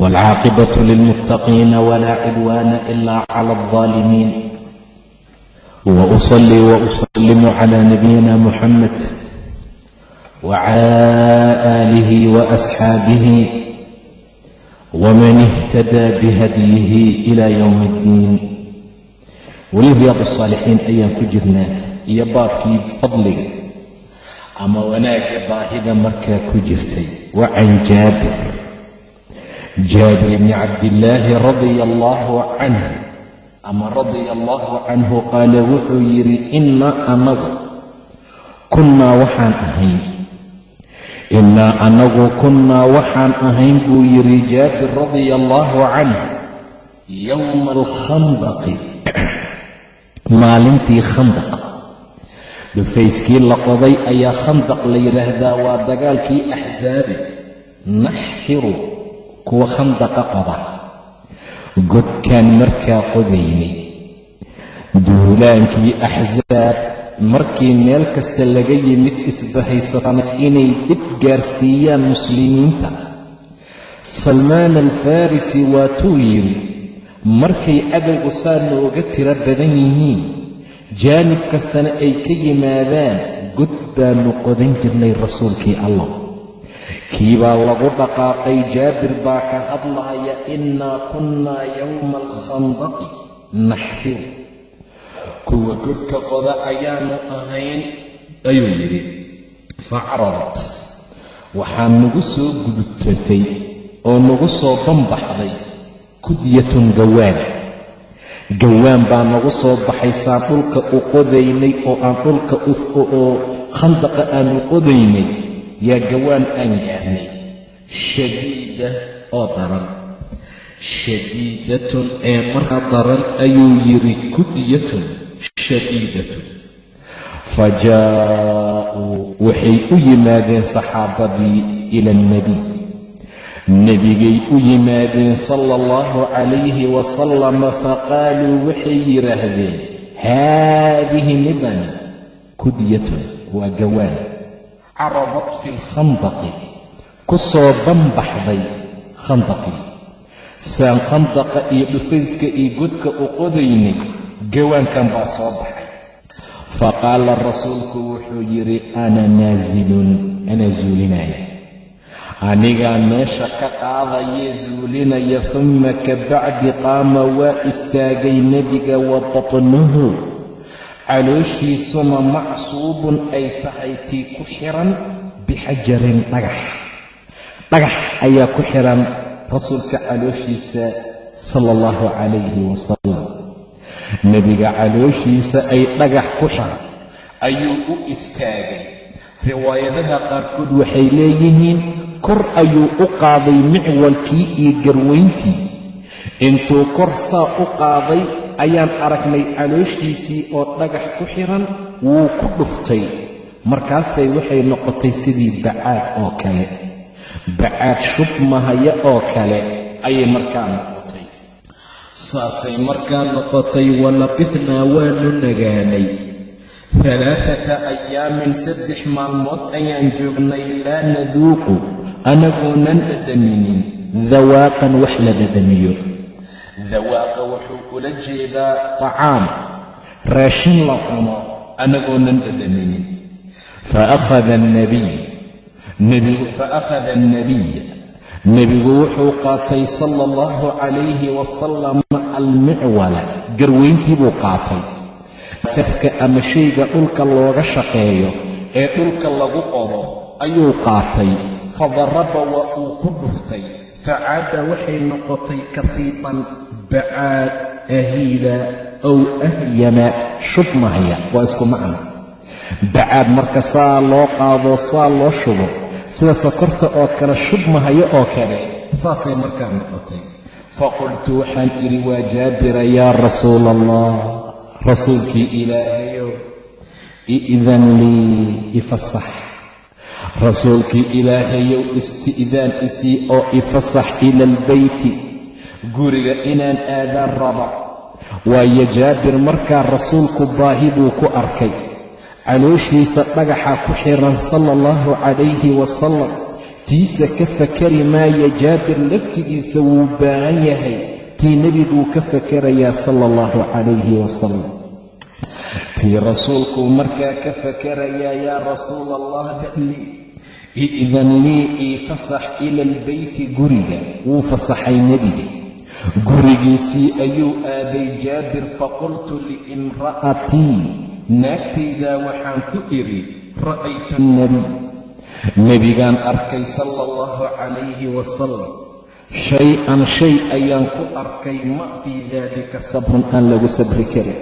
waalcaaqibatu lilmuttaqiina walaa cidwaana ilaa cala aldaalimiin wa usalii wa usalimu calaa nabiyina muxamed wa calaa aalihi wa asxaabihi waman ihtadaa bihadyihi ilaa yowmi iddiin weli riyaad saalixiin ayaan ku jirnaa iyo baabkii fadliga ama wanaagga baahida markaa ku jirtay wa can jaabir jaabir bni cabdillaahi radia allaahu canh ama radia allaahu canhu qaala wuxuu yidhi innaa anagu kunnaa waxaan ahayn innaa anagu kunnaa waxaan ahayn buu yidhi jaabir radia allaahu canh yowma alkhandaqi maalintii khandaq dhufayskii la qoday ayaa khandaq la yidhaahdaa waa dagaalkii axsaabe naxfiru kuwa khandaqa qoda. Godkaan markaa qodaynay duulaankii axsaab markii meel kasta laga yimid isbahaysatana inay dhib gaarsiiyaan muslimiinta. Salmaan alfarisi waatuu yidhi markay cadowgu saa nooga tiro badan yihiin jaanib kastana ay ka yimaadaan god baannu qodan jirnay rasuulkii allah kii baa lagu dhaqaaqay jaabir baa ka hadlaaya innaa kunnaa yowma alkhandaqi naxfir kuwa godka qoda ayaanu ahayn ayuu yidhi facradat waxaa nagu soo gudubtatay oo nagu soo banbaxday kudyatun gawaan gawaan baa nagu soo baxaysaan dhulka u qodaynay oo aan dhulka oo khandaqa aanu qodaynay yaa gawaan aan gaarnay shadiida oo daran shadiidatun ee markaa daran ayuu yidhi kudyatun shadiidatun fa jaa'uu waxay u yimaadeen saxaabadii ila alnebiy nebigay u yimaadeen sala allahu calayhi wasalama faqaaluu waxay yidhaahdeen haadihi midani kudyatun waa gawaan caradat fi lkhandaqi ku soo banbaxday khandaqii saan khandaqa iyo dhufayska iyo godka u qodaynay gawaankan baa soo baxay. Faqaala rasuulku wuxuu yidhi ana naasilun anaa zuulinaya. Anigaa meesha ka qaadayee zuulinaya humma ka bacdi qaama waa istaagay nebiga wa batnuhu calooshiisuna macsuubun ay tahay tii ku xiran bixajarin dhagax. Dhagax ayaa ku xiran rasuulka calooshiisa sala allahu calayhi wasalam nebiga calooshiisa ay dhagax ku xiran ayuu u istaagay. Riwaayadaha qaarkood waxay leeyihiin kor ayuu u qaaday micwalkii iyo garweyntii intuu kor saa u qaaday ayaan aragnay calooshiisii oo dhagax ku xiran wuu ku dhuftay. Markaasay waxay noqotay sidii bacaad oo kale. Bacaad shubmahaya oo kale ayay markaa noqotay. Saasay markaa noqotay walabithnaa waanu nagaanay. Halaaata ayaamin saddex maalmood ayaan joognay laa naduuqu anagoonan dhadhaminin. Dawaaqan wax la dhadhamiyo dawaaqa wuxuu ula jeedaa tacaam. Raashin la cuno anagoonan dhadhaminin faakhada annabiy nebigu wuxuu qaatay sala allahu calayhi wasalam almicwala garweyntii buu qaatay. Faska ama shayga dhulka looga shaqeeyo ee dhulka lagu qodo ayuu qaatay. Fadaraba waa uu ku dhuftay facaada waxay noqotay kafiiban bacaad ahiila ow ahyama shubmahaya waa isku macna bacaad marka saa loo qaado saa loo shubo sida sokorta oo kale shubmahayo oo kale saasay markaa noqotay faqultu waxaan idhi waa jaabira yaa rasuula allah rasuulkii ilaahayow i'dan lii ifasax rasuulkii ilaahayow isti'daan isii oo ifasax ila albeyti guriga inaan aadaan raba. Waayo jaabir markaa rasuulku baahi buu ku arkay. Calooshiisa dhagaxa ku xiran sala allahu calayhi wasalam tiisa ka fakari maaya jaabir laftigiisa wuu baahan yahay. Tii nebiguu ka fakarayaa sala allahu calayhi wasalam tii rasuulkuu markaa ka fakarayaa yaa rasuula allah da'lii i'dan lii ii fasax ila albeyti guriga wuu fasaxay nebiga gurigiisii ayuu aaday jaabir faqultu liimra'atii naagtaydaa waxaan ku idhi ra'aytu nebiy nebigaan arkay sala allahu calayhi wasalam shay-an shay ayaan ku arkay ma fii daalika sabrun aan lagu sabri karin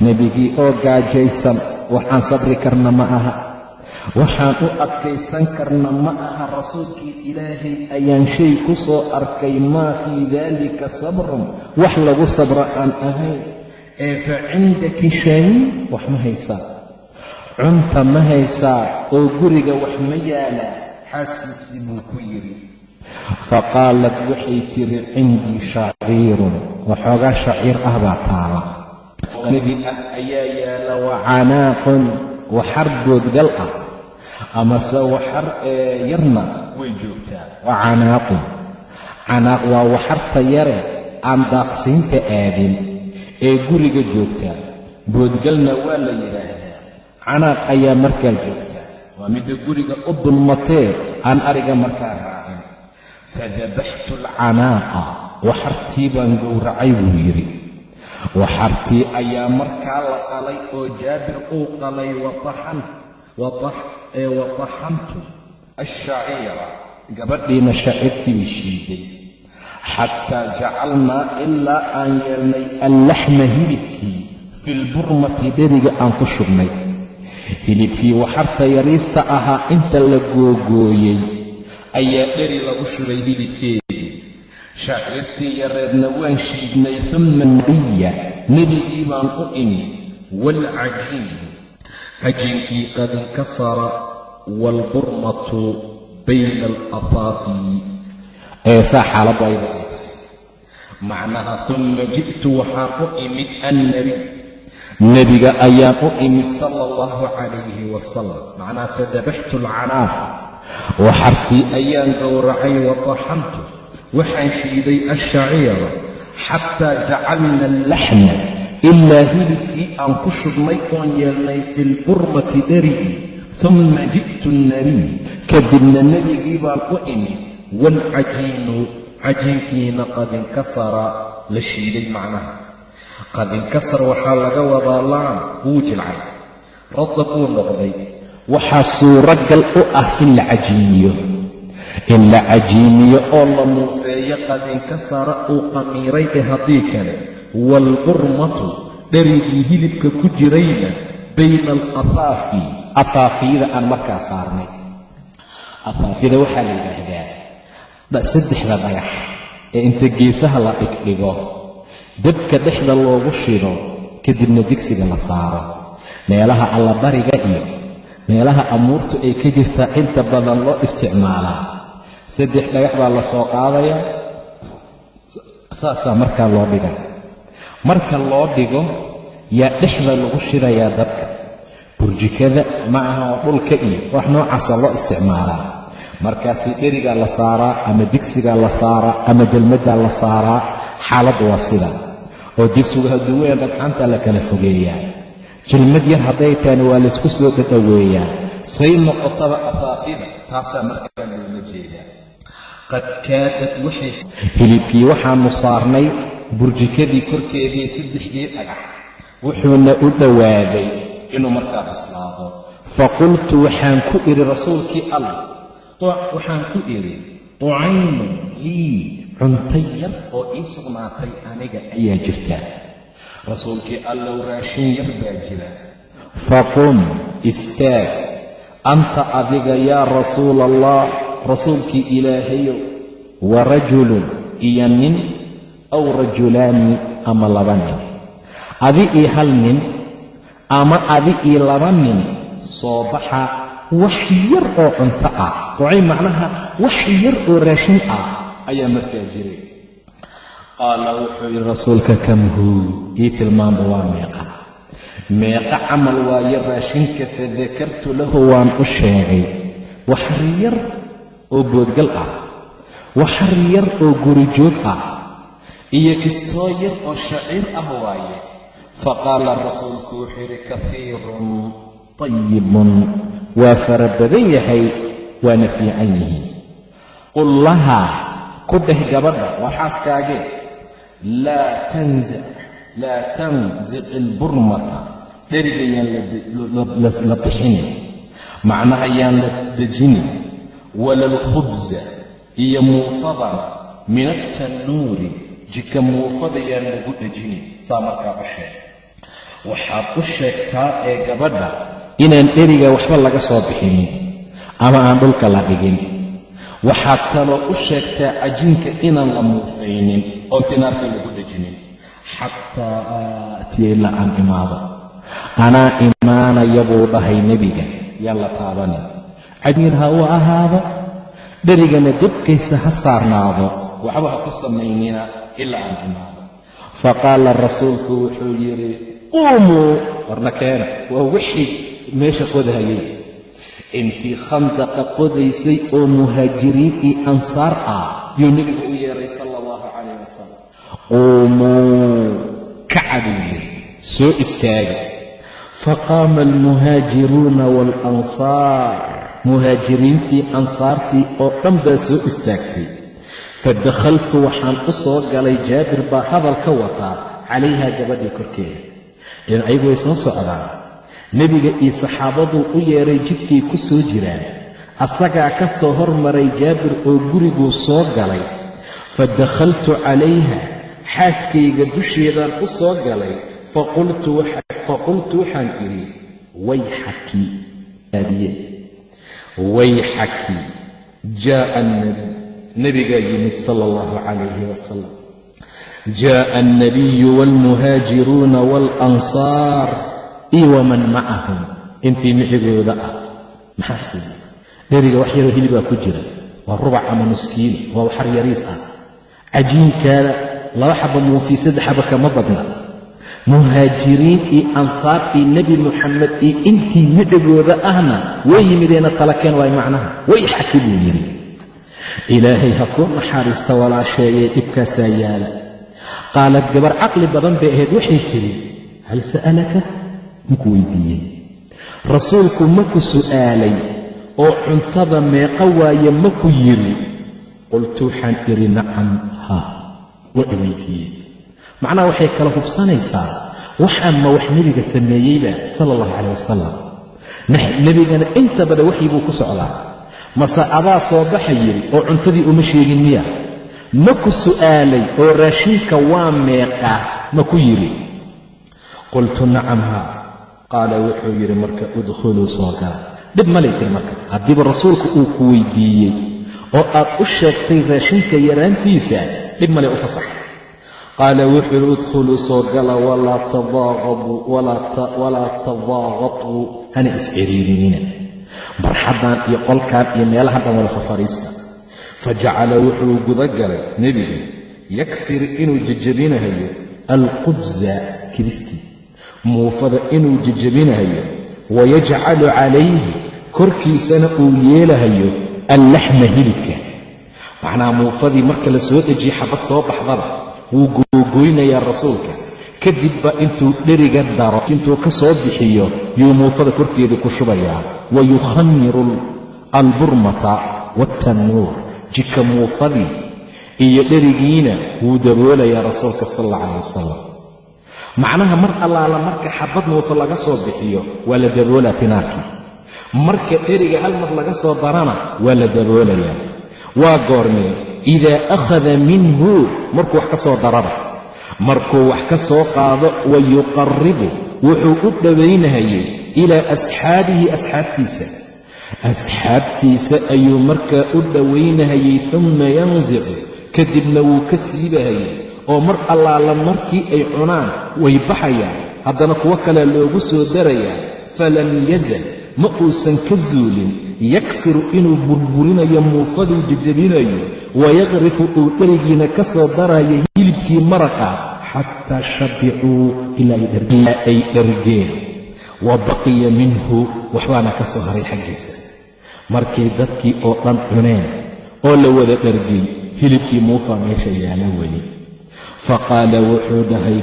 nebigii oo gaajaysan waxaan sabri karna ma aha waxaan u adkaysan karna ma aha rasuulkii ilaahay ayaan shay ku soo arkay maa fii daalika sabrun wax lagu sabro aan ahayn ee fa cindaki shay wax ma haysaa. Cunta ma haysaa. Oo guriga wax ma yaalaa xaaskiisii buu ku yidhi. Faqaalat waxay tiri cindii shaciirun. Waxoogaa shaciir ah baa taala. Nebi ah ayaa yaalla wa canaaqun. Waxar boodgal ah amase waxar ee yarna way joogtaa. wa canaaqun canaaq waa waxarta yare aan daaqsiinta aadin ee guriga joogtaa. Boodgalna waa la yidhaahdaa. Canaaq ayaa markaa joogtaa. Waa midda guriga u dulmatee aan ariga markaa raacin. Fadabaxtu alcanaaqa waxartii baan gowracay buu yidhi. Waxartii ayaa markaa la qalay oo jaabir uu qalay ee wataxantu ashaciira gabadhiina shaciirtii shiiday. Xataa jacalnaa ilaa aan yeelnay allaxma hilibkii fi lburmati dheriga aan ku shubnay hilibkii waxarta yariista ahaa inta la googooyey ayaa dheri lagu shubay hilibkeedii. Shaciirtii yareedna waan shiidnay uma nabiya nebigii baan u imi waalcajiin cajiinkii qad inkasara waalburmatu bayna alafaafi eesaa xaaladdu ay tahay macnaha uma ji'tu waxaan u imid annabiy nebiga ayaan u imid sala allahu calayhi wasalam macnaha fadabaxtu alcanaaq waxartii ayaan gowracay wataxantu waxaan shiiday ashaciira xataa jacalna allaxma ilaa hilibkii aan ku shubnay oon yeelnay fi lburmati dherigii uma ji'tu annabiy kadibna nebigii baan u imid waalcajiinu cajiinkiina qad inkasara la shiiday macnaha qad inkasar waxaa laga wadaa laan wuu jilcay radab wuu noqday waxaa suuragal u ah in la cajiimiyo in la cajiimiyo oo la muufeeyo qad inkasara uu qamiiray ee haddii kale waalburmatu dherigii hilibka ku jirayna bayna alafaafi afaafiyada aan markaa saarnay afaafyada waxaa la yidhaahdaa saddexda dhagax ee inta geesaha la dhigdhigo dabka dhexda loogu shido kadibna digsiga la saaro meelaha allabariga iyo meelaha amuurtu ay ka jirtaa inta badan loo isticmaalaa saddex dhagax baa la soo qaadayaa saasaa markaa loo dhiga marka loo dhigo yaa dhexda lagu shidayaa dabka burjikada ma aha oo dhulka iyo wax noocaasa loo isticmaalaa. Markaasi dherigaa la saaraa ama digsigaa la saaraa ama jalmaddaa la saaraa xaaladdu waa sida. Oo digsigu hadduu weyn dhagxaantaa la kala fogeeyaa. Jalmad yar hadday tahayna waa laysku soo dhadhoweeyaa say noqotaba afaafida taasaa markaa loola jeedaa qad kaadad waxay hilibkii waxaanu saarnay burjikadii korkeedii saddexdii dhagax wuxuuna u dhowaaday inuu markaa bislaado. Faqultu waxaan ku idhi rasuulkii allah waxaan ku idhi tucaynun lii cunto yar oo ii sugnaatay aniga ayaa jirta. Rasuulkii allow raashin yar baa jira. Faqum istaag anta adiga yaa rasuula allah rasuulkii ilaahayow wa rajulun iyo nin aw rajulaani ama laba nin. Adi io hal nin ama adi io laba nin soo baxa wax yar oo cunto ah. Wacay macnaha wax yar oo raashin ah ayaa markaa jiray. Qaala wuxuu yidhi rasuulka kam huu? Ii tilmaamba waa meeqa. Meeqa camal waayo raashinka fadakartu lahu waan u sheegay. Waxar yar oo boodgal ah. Waxar yar oo gurijoog ah iyo kistoo yar oo shaciir ah waaye. Faqaala rasuulku wuxuu yidhi kafiirun tayibun waa fara badan yahay waana fiican yihiin. Qul lahaa ku dheh gabadha waa xaaskaagee laa tanzic ilburmata dheriga yaan la bixinin macnaha yaan la dejinin wala alkhubsa iyo muufadana min altannuuri jika muufada yaan lagu dhejinin saa markaa u sheeg. Waxaad u sheegtaa ee gabadha inaan dheriga waxba laga soo bixinin ama aan dhulka la dhigin. Waxaad kaloo u sheegtaa cajiinka inaan la muufaynin oon tinaarka lagu dhejinin xataa aatiya ilaa aan imaado. Anaa imaanaya buu dhahay nebiga yaan la taabanin cajiin ha uu ahaado? Dherigana debkaysa ha saarnaado. Waxba ha ku samaynina ilaa aan imaado faqaala rasuulku wuxuu yidhi quumuu warna keena waa wixii meesha qodahayay intii khandaqa qodaysay oo muhaajiriin iyo ansaar ah yuu nebigu u yeeray sala allahu calayh wasalam quumuu kaca buu yidhi soo istaaga faqaama almuhaajiruuna waalansaar muhaajiriintii ansaartii oo dhan baa soo istaagtay fadakhaltu waxaan u soo galay jaabir baa hadal ka wataa calayhaa gabadhii korkeeda idan ayagu way soo socdaan. Nebiga iyo saxaabaduu u yeedhay jidkay ku soo jiraan. Asagaa ka soo hormaray jaabir oo guriguu soo galay. Fa dakhaltu calayha xaaskayga dusheedaan u soo galay. Faqultu waxaan idhi wayxaki aadiye wayxaki jaa'a annabiy nebigaa yimid sala allahu calayhi wasalam jaa'a alnabiyu waalmuhaajiruuna waalansaar iyo waman macahum intii mixigooda ah. Maxaa siida dheriga wax yaroo hilibaa ku jira. Waa rubac ama nuskiilo waa waxar yariis ah. Cajiinkaada laba xaba muufii saddex xaba kama badna. Muhaajiriin iyo ansaar iyo nebi muxamed iyo intii midhigooda ahna way yimideena talakeen waay macnaha. Way xaki buu yidhi ilaahay ha kuu naxariista walaasheeyee dhibkaasaa yaalla qaalad gabar caqli badan bay ahayd waxay tidhi hal sa'alaka maku weydiiyey rasuulku maku su'aalay oo cuntada meeqa waaye maku yidhi qultu waxaan idhi nacam haa waa i weydiiyey macnaha waxay kala hubsanaysaa waxaan ma wax nebiga sameeyeyba sala allahu calayh wasalam nebigana inta badan waxyi buu ku socdaa mase adaa soo baxa yidhi oo cuntadii uma sheegin miya ma ku su'aalay oo raashinka waa meeqaa ma ku yidhi qultu nacam haa. Qaala wuxuu yidhi marka udkhuluu soo gala dhib malay tiri marka haddiiba rasuulku uu ku weydiiyey oo aad u sheegtay raashinka yaraantiisa dhib malay u fasax. Qaala wuxuu yidhi udkhuluu soo gala walaa tadaaqatuu hana isciriirinina barxaddan iyo qolkan iyo meelaha dhan wada fafariista fa jacala wuxuu guda galay nebigu yaksir inuu jejabinahayo alqubsa kiristii muufada inuu jejabinahayo wayajcalu calayhi korkiisana uu yeelahayo allaxma hilibka. Macnaha muufadii marka la soo dejiye xabad soo baxdaba wuu googoynayaa rasuulka. Kadibba intuu dheriga daro intuu ka soo bixiyo yuu muufada korkeedii ku shubayaa wa yukhamiru alburmata waatannuur jika muufadii iyo dherigiina wuu daboolayaa rasuulka sal alla calah wasalam macnaha mar allaala marka xabad muufa laga soo bixiyo waa la daboolaa tinaarkii marka dheriga hal mar laga soo darana waa la daboolayaa waa goormee idaa akhada minhu markuu wax ka soo daraba markuu wax ka soo qaado wa yuqarribu wuxuu u dhowaynahayay ilaa asxaabihi asxaabtiisa. Asxaabtiisa ayuu markaa u dhowaynahayay humma yansicu kadibna wuu ka siibahayay oo mar allaala markii ay cunaan way baxayaan. Haddana kuwo kale loogu soo darayaa falam yazal ma uusan ka zuulin. Yaksiru inuu burburinayo muufaduu jejabinayo wayaqrifu uu dherigiina ka soo darayo hilibkii maraqa xataa shabicuu ilaa ay dhargeen wa baqiya minhu waxbaana ka soo haray xaggiisa. Markay dadkii oo dhan cuneen oo la wada dhargay hilibkii muufa meesha yaalla weli. Fa qaala wuxuu dhahay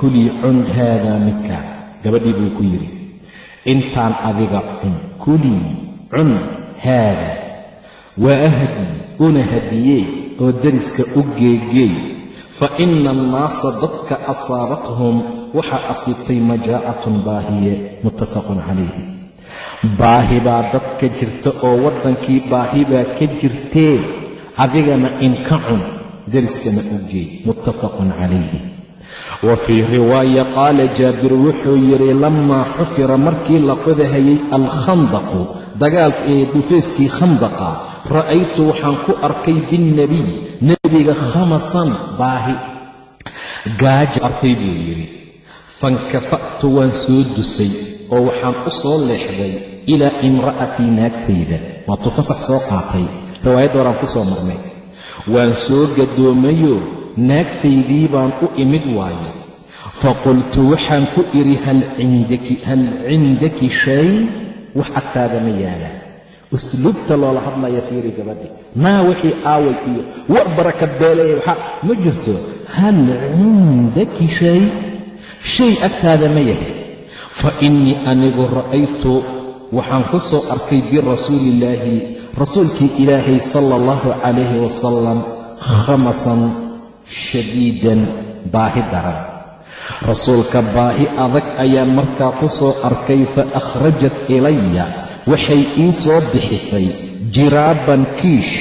kulii cun haadaa midka gabadhii buu ku yidhi intaan adiga cun kulii cun haada waa ahdi una hadiyee oo deriska u geegeey fa ina annaasa dadka asaabathum waxaa asiibtay majaacatun baahiye muttafaqun calayhi baahi baa dadka jirta oo waddankii baahi baa ka jirtee adigana in ka cun deriskana u geey muttafaqun calayhi wa fii riwaaya qaala jaabir wuxuu yidhi lamaa xufira markii la qodahayay alkhandaqu dagaalka ee dhufayskii khandaqa ra'aytu waxaan ku arkay binnebiy nebiga khamasan baahi. Gaajo arkay buu yidhi fankafa'tu waan soo dusay oo waxaan u soo leexday ilaa imra'atii naagtayda. Waatuu fasax soo qaatay. Riwaayadda horaan ku soo marnay. Waan soo gadoomayoo naagtaydii baan u imid waaye. Faqultu waxaan ku idhi hal cindaki shay? Wax agtaada ma yaalla. Usluubta loola hadlaya fiiri gabadhi. Naa wixii aaway iyo war baraka beelaya waxaa ma jirto. Hal cindaki shay shay agtaada ma yahay. Fa innii anigu ra'aytu waxaan ku soo arkay birasuuliillaahi rasuulkii ilaahay sala allahu calayhi wasalam khamasan shadiidan baahi daran. Rasuulka baahi adag ayaan markaa ku soo arkay fa akhrajat ilaya waxay ii soo bixisay jiraaban kiish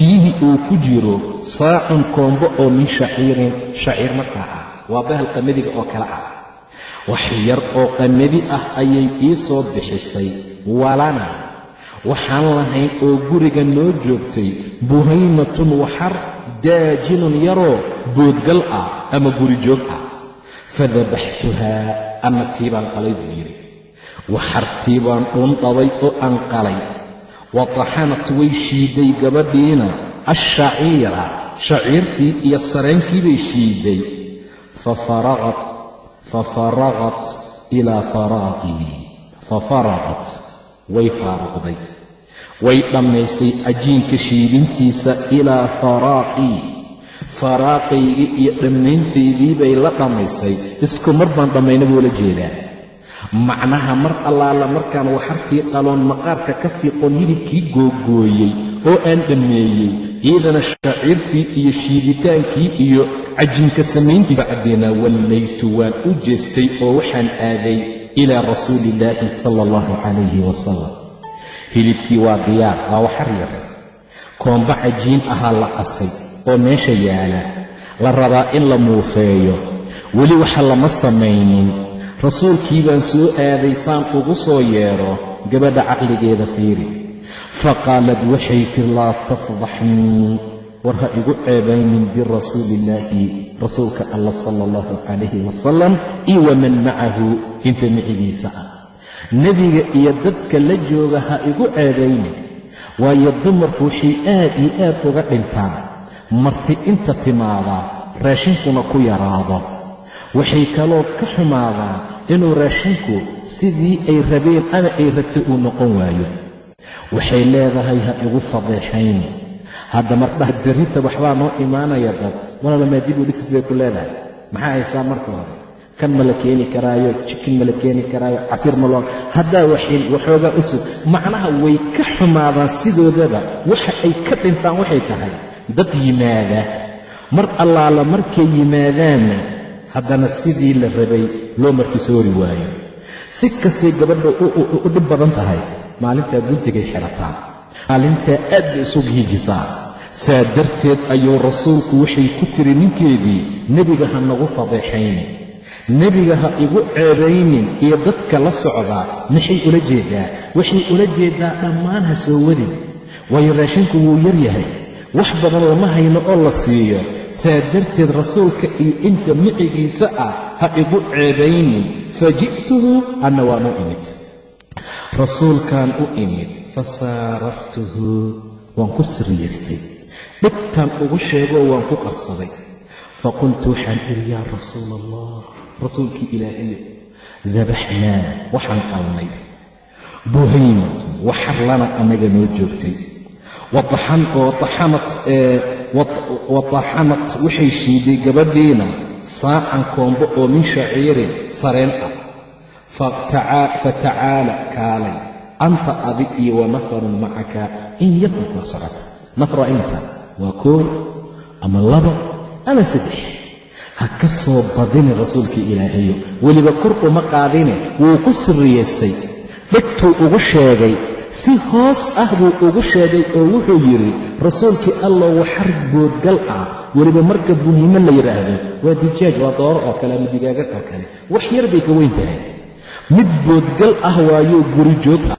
fiihi uu ku jiro saacun koombo oo min shaciirin shaciir markaa ah. Waa bahal qamadiga oo kale ah wax yar oo qamadi ah ayay ii soo bixisay. Walana waxaan lahayn oo guriga noo joogtay buhaymatun waxar daajinun yaroo boodgal ah ama guri joog ah. Fadabaxtuhaa anna tii baan qalay buu yidhi. Waxartii baan dhuundhabay oo aan qalay. Wa taxanat way shiiday gabadhiina ashaciira shaciirtii iyo sareenkii bay shiiday fafaraqat ilaa faraaqii fafaraqat way faaruqday way dhammaysay cajiinka shiidintiisa ilaa faraaqii faraaqaygii iyo dhammayntaydii bay la dhammaysay isku mar baan dhammayna buu la jeedaa. macnaha mar allaala markaan waxartii qaloon maqaarka ka fiiqoon hilibkii googooyey oo aan dhammeeyey iidana shaciirtii iyo shiiditaankii iyo cajiinka samayntiisa caddeenaa wallaytu waan u jeestay oo waxaan aaday ilaa rasuuliillaahi sala allahu calayhi wasalam hilibkii waa diyaar waa waxar yar. Koomba cajiin ahaa la qasay oo meesha yaalla. La rabaa in la muufeeyo. Weli waxa lama samaynin. Rasuulkii baan soo aaday saan ugu soo yeedho gabadha caqligeeda fiiri fa qaalad waxay tiri laa tafdaxnii war ha igu ceebaynin birasuuliillaahi rasuulka alla sala allahu calayhi wasalam iyo waman macahu inta micigiisa ah nebiga iyo dadka la jooga ha igu ceebaynin waayo dumarku waxay aad iyo aad uga dhintaan marti inta timaadaa raashinkuna ku yaraado waxay kaloo ka xumaadaa inuu raashinku sidii ay rabeen ama ay rabtay uu noqon waayo waxay leedahay ha igu fadeexayni hadda mardhaha berrita waxbaa noo imaanaya dad. Walalamaa dib u bay ku leedahay. Maxaa haysaa marka hore? Kan ma la keeni karaayo jikin ma la keeni karaayo casiir ma loo haddaa waxoogaa u macnaha way ka xumaadaan sidoodaba. Waxa ay ka dhintaan waxay tahay dad yimaada. Mar allaala markay yimaadaanna haddana sidii la rabay loo martisoori waayo si kastay gabadha u dhib badan tahay maalintaa guntigay xirataa. Maalintaa aad bay isu giigisaa saa darteed ayuu rasuulku waxay ku tiri ninkeedii nebiga ha nagu fadeexaynin. Nebiga ha igu ceebaynin iyo dadka la socdaa maxay ula jeedaa? Waxay ula jeedaa dhammaan ha soo wadin waayo raashinku wuu yar yahay. Wax badan lama hayno oo la siiyo. Saa darteed rasuulka iyo inta micigiisa ah ha igu ceebaynin. Fa ji'tuhu anna waan u imid rasuulkaan u imid fa saarartuhu waan ku siriyaystay dhibtaan ugu sheegoo waan ku qarsaday. Faqultu waxaan idhi yaa rasuula allah rasuulkii ilaahayo dabaxnaa waxaan qalnay buhaymatun waxar lana annaga noo joogtay. Wataxanat waxay shiiday gabadhiina saacan koombo oo min shaciirin sareen ah fatacaala kaalay anta adi iyo wa nafarun macaka in yakun kula socota nafar waa imisa waa koow ama labo ama saddex ha ka soo badini rasuulkii ilaahayo weliba kor uma qaadine wuu ku siriyaystay dhegtuu ugu sheegay si hoos ah buu ugu sheegay oo wuxuu yidhi rasuulkii allow waxar boodgal ah weliba marka buhimo la yidhaahdo waa dijaaj waa dooro oo kale ama digaagad oo kale wax yar bay ka weyn tahay mid boodgal ah waayuu guri joog ah.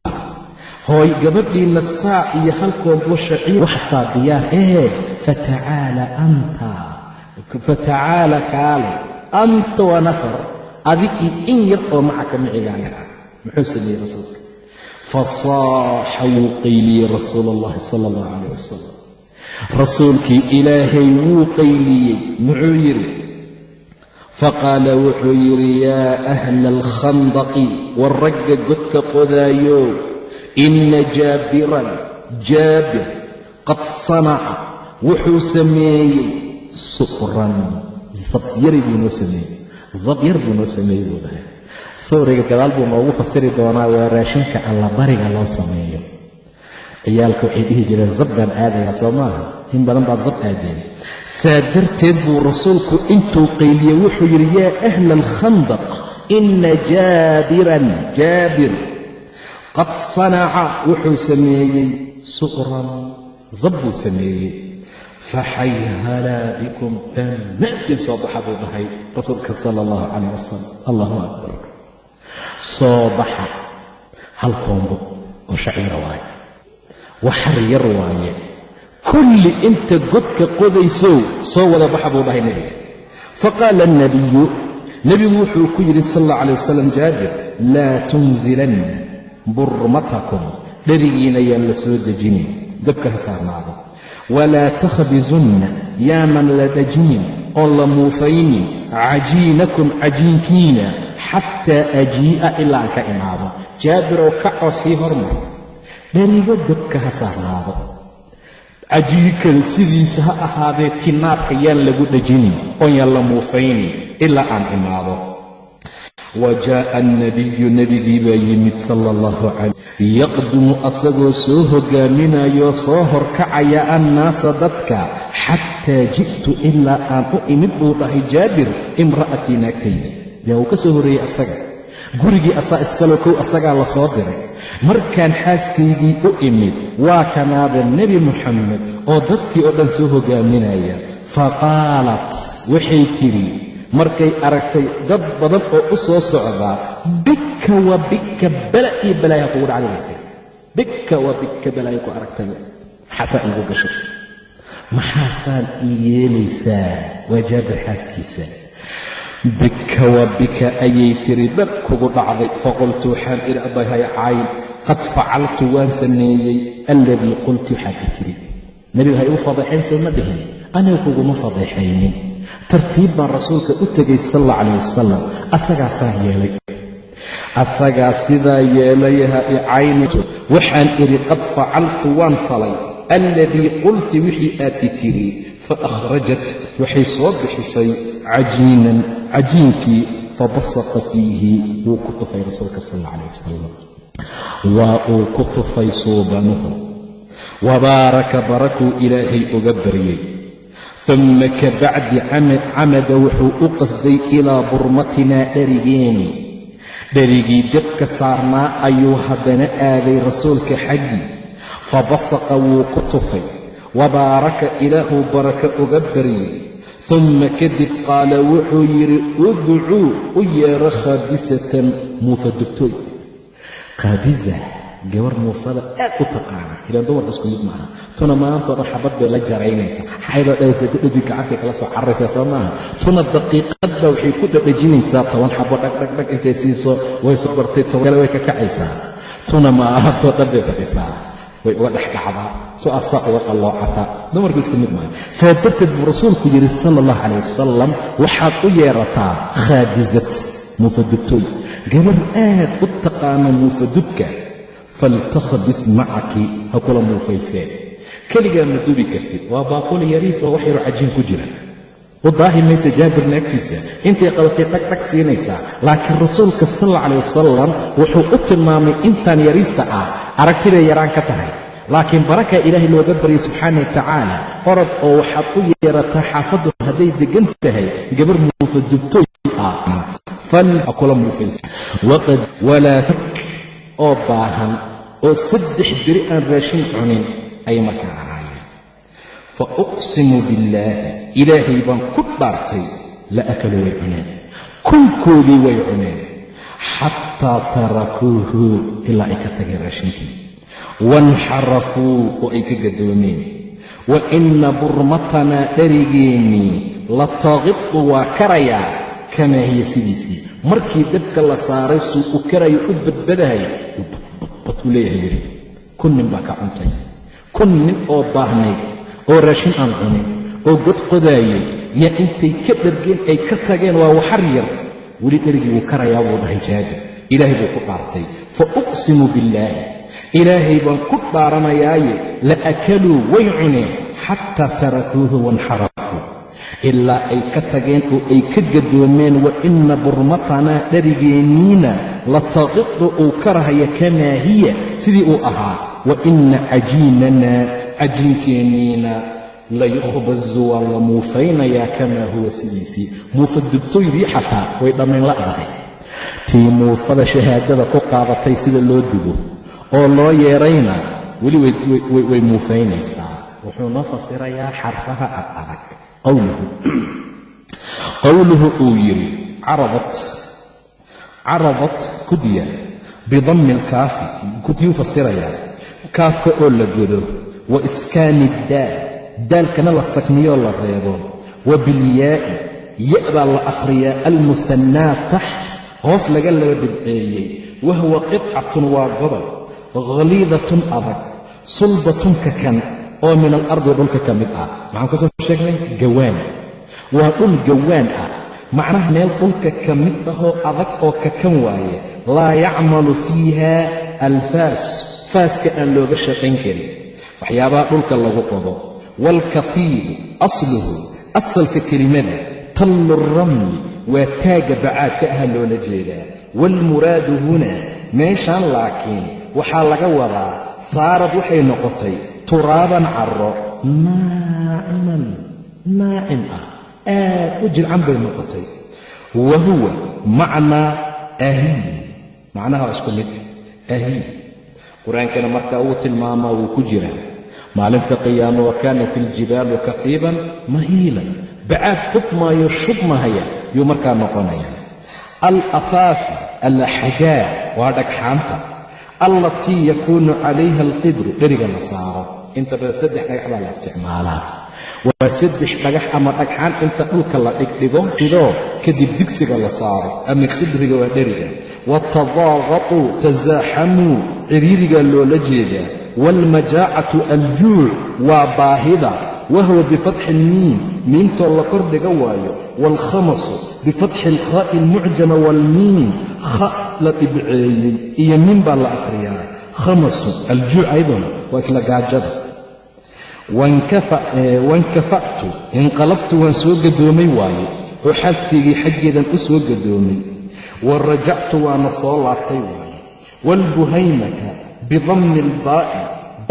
Hooy gabadhiinna saac iyo halkoonbo shaciir wax saadiyaa ee fatacaala anta. Fatacaala kaale anta wa nafar adigii in yar oo macaka micigaaga. Ah muxuu sameeyey rasuulka. Fasaaxa wuu qayliyey rasuul allahi sala allahu calayh wasalam rasuulkii ilaahay wuu qayliyey muxuu yidhi faqaala wuxuu yidhi yaa ahla alkhandaqi war ragga godka qodaayo inna jaabiran jaabir qad sanaca wuxuu sameeyey suqran zabyari buu noo sameeyey zabyar buu noo sameeyey buu dhahay sawriga gadaal buu noogu fasiri doonaa waa raashinka allabariga loo sameeyo ciyaalka waxay dhihi jireen zab baan soo maaha in badan baad zab aadeen. Saa darteed buu rasuulku intuu qayliyey wuxuu yidhi yaa ahla alkhandaq inna jaabiran jaabir. Qad sanaca wuxuu sameeyey suqran zab buu sameeyey. Faxayhalaa bikum dhammaantiin soo baxa buu dhahay rasuulka sala allahu calayh wasalam allahu akbar. Soo baxa. Hal oo shaciira waaye. Waxar yar waaye kulli inta godka qodaysow soo wada baxa buu dhahay nebiga. Faqaala alnabiyu nebigu wuxuu ku yidhi sal alla calay wasalam jaabir laa tunzilanna burmatakum. Dherigiina yaan la soo dejinin dabka ha saarnaado. Walaa takhbisunna yaanan la dhajinin oon la muufaynin cajiinakum cajiinkiina xataa ajii'a ilaa aan ka imaado. Jaabirow kacoo sii hormar. Dheriga dabka ha saarnaado cajiinkada sidiisa ha ahaadee tinaabka yaan lagu dhajinin oon yaan la muufaynin ilaa aan imaado. Wa jaa'a annabiyu nebigii baa yimid sala allahu calayh yaqdumu asagoo soo hogaaminayoo soo horkacaya annaasa dadka xataa ji'tu ilaa aan u imid buu dhahay jaabir imra'atii naagtayda yaa uu ka soo horreeyey asaga gurigii asaa iskaloo kow asagaa la soo diray. Markaan xaaskaygii u imid waa kanaada nebi moxamed oo dadkii oo dhan soo hogaaminaya fa qaalat waxay tidhi markay aragtay dad badan oo u soo socdaa bika wa bika bala iyo balaaya kugu dhacday bay tiri bika wa bika balaaya ku aragtay. Maxaasaa iigu gashay. Maxaasaan ii yeelaysaa waa jaabir xaaskiisa bika wa bika ayay tiri dad kugu dhacday faqultu waxaan idhi abahay cayn qad facaltu waan sameeyey alladii qulti waxaad i tiri. Nebiga ha igu fadeexayn soo ma dhihin aniga kuguma fadeexaynin tartiib baan rasuulka u tegay sal alla calayh wasalam asagaasaa yeelay. Asagaa sidaa yeelay ha i caynito waxaan idhi qad facaltu waan falay alladii qulti wixii aad i tiri. Fa akhrajat waxay soo bixisay cajiinan cajiinkii fabasaqa fiihi wuu ku tufay rasuulka sal alla calayh wasalam waa uu ku tufay suubanuhu wabaaraka barakuu ilaahay uga baryey dumma ka bacdi camada wuxuu u qasday ilaa burmatinaa dherigeeni dherigii dabka saarnaa ayuu haddana aaday rasuulka xaggii fabasaqa wuu ku tufay wabaaraka ilaahuu baraka uga baryey dumma kadib qaala wuxuu yidhi udcuu u yeero khaabisatan muufadugtooy khaabisa gabar muufada aad u taqaana ilaan dumarka isku mid maaha tuna maantao dhan xabad bay la jaraynaysa xaydoo dhahaysa kudhadi gacantay kala soo cararaysa soo maaha tuna daqiiqadba waxay ku dhadhajinaysaa toban xabo dhagdhagdhag intay siiso way soo bartay toban kale way ka kacaysaa tuna maahantoo dhan bay fadhisaa way uga dhex dhacdaa su asaa uga qalloocataa dumarku isku mid maaha saa darteed buu rasuulku yidhi sala allahu calayh wasalam waxaad u yeerataa khaabisad muufadubtooy gabar aad u taqaano muufadubka faltakhabis macaki ha kula muufayseen keligaa ma dubi kartid. Waa baaquli yariis oo wax yaroo cajiin ku jira u daahi maysa jaabirna agtiisa intay qabatay dhagdhag siinaysaa laakiin rasuulka sal alla calayh wasalam wuxuu u tilmaamay intaan yariista ah aragtiday yaraan ka tahay. Laakiin barakaa ilaahay looga baryay subxaana wa tacaala orod oo waxaad u yeerataa xaafaddu hadday deggan tahay gabar muufadubtooy ah. Falkula muufaysa. Waqad walaa oo baahan oo saddex beri aan raashin cunin ayay markaa ahaayeen fa uqsimu billaahi ilaahay baan ku dhaartay la akalu way cuneen kunkoodii way cuneen xataa tarakuuhu ilaa ay ka tageen raashinkii wainxarafuu oo ay ka gadoomeen wa inna burmatanaa dherigeennii la taqidu waa karayaa kamaa hiya sidiisii markii dabka la saaray suu u karayo u badbadahay bad uu leeyahay yidhi kun nin baa ka cuntay kun nin oo baahnayd oo raashin aan cunin oo god qodaayay yaa intay ka dhargeen ay ka tageen waa waxar yar. Weli dherigii wuu karayaa buu dhahay jaabir ilaahay buu ku dhaartay. Fa uqsimu billaahi. Ilaahay baan ku dhaaranayaaye la akaluu way cuneen xataa tarakuuhu wainxarafuu ilaa ay ka tageen oo ay ka gadoomeen wa inna burmatanaa dharigeenniina la taqidu uu karahaya kamaa hiya sidii uu ahaa. Wa inna cajiinanaa cajiinkeenniina layukhbazu waa la muufaynayaa kamaa huwa sidiisii muufa dubtoydii xataa way dhammayn la'dahay tii muufada shahaadada ku qaadatay sida loo dubo oo loo yeerayna weli way muufaynaysaa wuxuu noo fasirayaa xarfaha ad adag qowluhu qowluhu uu yidhi caradat caradat kudya bidammi alkaafi kudyuu fasirayaa kaafka oo la godo wa iskaani daal daalkana la sakmiyoo la reebo. Wa bilyaa'i ya-baa la akhriyaa almuhannaa taxt hoos laga laba dhibceeyey wa huwa qidcatun waa gobol khaliidatun adag sulbatun kakan oo min alardi dhulka ka mid ah. Maxaan ka soo sheegnay? Gawaan. Waa dhul gawaan ah. Macnaha meel dhulka ka mid ahoo adag oo kakan waaye laa yacmalu fiiha alfaas. Faaska aan looga shaqayn karin waxyaabaha dhulka lagu qodo. Waalkafiiru asluhu asalka kelimada tallu ramli waa taagga bacaadka aha loola jeedaa. Waalmuraadu huna meeshaan laakiin waxaa laga wadaa saarad waxay noqotay turaaban carro naaciman naacim ah aad u jilcan bay noqotay. Wa huwa macnaa ahiil macnaha isku mid ahiil qur'aankana markaa uu tilmaamaa wuu ku jiraa maalinta qiyaama wa kaanat iljibaalu kafiiban mahiilan. Bacaad xubmaayo shubmahaya yuu markaa noqonaya. Alafaafi alaxajaar waa dhagxaanta. Allatii yakuunu calayha alqidru dheriga la saaro. Inta badan saddex dhagax baa la isticmaalaa. Waa saddex dhagax ama dhagxaan inta dhulka la dhigdhigo idoo kadib digsiga la saaro ama qidriga waa dheriga. Watadaaqatuu tasaaxamuu ciriirigaa loola jeedaa waalmajaacatu aljuuc waa baahida wahuwa bifatxi ilmiim miimtoo la kordhiga waayo waalkhamasu bifatxi alkhaa'i almucjama waalmiim kha la dhibceeyey iyo miim baa la akhriyaa khamasu aljuuc ayaduna waa isla gaajada wankafactu inqalabtu waan soo gadoomay waaye oo xaggeedan u soo gadoomay wa rajactu waana soo laabtay waaye waalbuhaymata bidammi albaa'i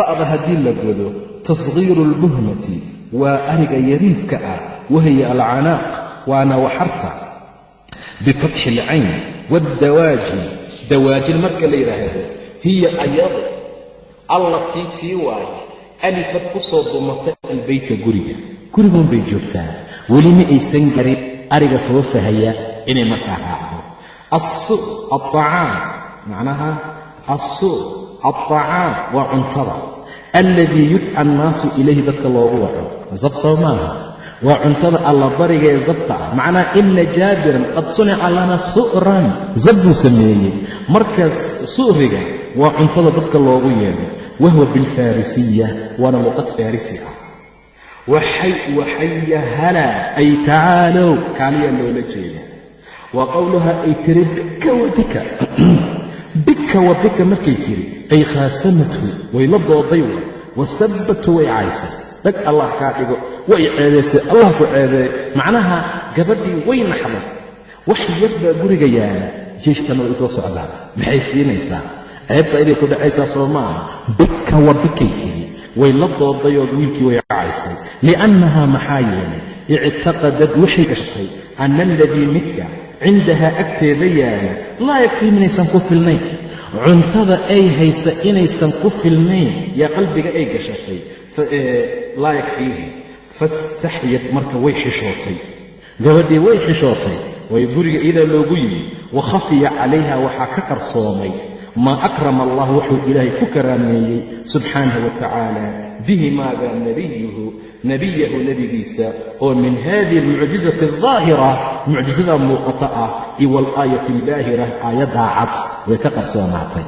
ba'da haddii la godo tasghiiru albuhmati waa ariga yariiska ah wahiya alcanaaq waana waxarta bifatxi alcayn waaddawaajin dawaajin marka la yidhaahdo hiya ayadu allatii tii waaye alifad ku soo dumatay albeytka guriga gurigoon bay joogtaa weli ma aysan garin ariga foofahaya inay markaa raacdo alطacaam macnaha assuu alطacaam waa cuntada alladii yudca annaasu ilayhi dadka loogu waco zab soo maaha waa cuntada allabariga ee zabta ah macnaa ina jaabiran qad sunica lana su'ran zab buu sameeyey markaas su'riga waa cuntada dadka loogu yeedho wahuwa bilfarisiya waana luqad farisi ah waxaya halaa ay tacaalow kaaliyaa loola jeeda waa qowluha ay tiri bika wa bika bika wa bika markay tiri ay khaasamathu way la dooday wa wasabbathu way caysay dhag allah kaa dhigo way ceedaysay allah ku ceedeey macnaha gabadhii way naxday. Wax yar baa guriga yaalla. Jeeshkana way soo socdaa. Maxay siinaysaa? Ceebta inay ku dhacaysaa soo maaha. Bika wa bikay tiri. Way la dooday oo wiilkii way caysay. Liannahaa maxaa yeelay? Ictaqadad waxay gashtay. Anna aladii midka cindahaa agteeda yaalla. Laa yakfii minaysan ku filnayn cuntada ay haysa inaysan ku filnayn yaa qalbiga ay gashatay. Laa yakfiihi. Fastaxyad marka way xishootay. Gabadhii way xishootay. Way guriga iyadaa loogu yimi. Wa khafiya calayha waxaa ka qarsoomay maa akrama allah wuxuu ilaahay ku karaameeyey. Subxaanahu wa tacaala bihi maagaa nabiyuhu nebiyahu nebigiisa oo min hadihi almucjizati aldaahira mucjizada muuqata ah iyo waalaayati albaahira aayaddaa cad way ka qarsoonaatay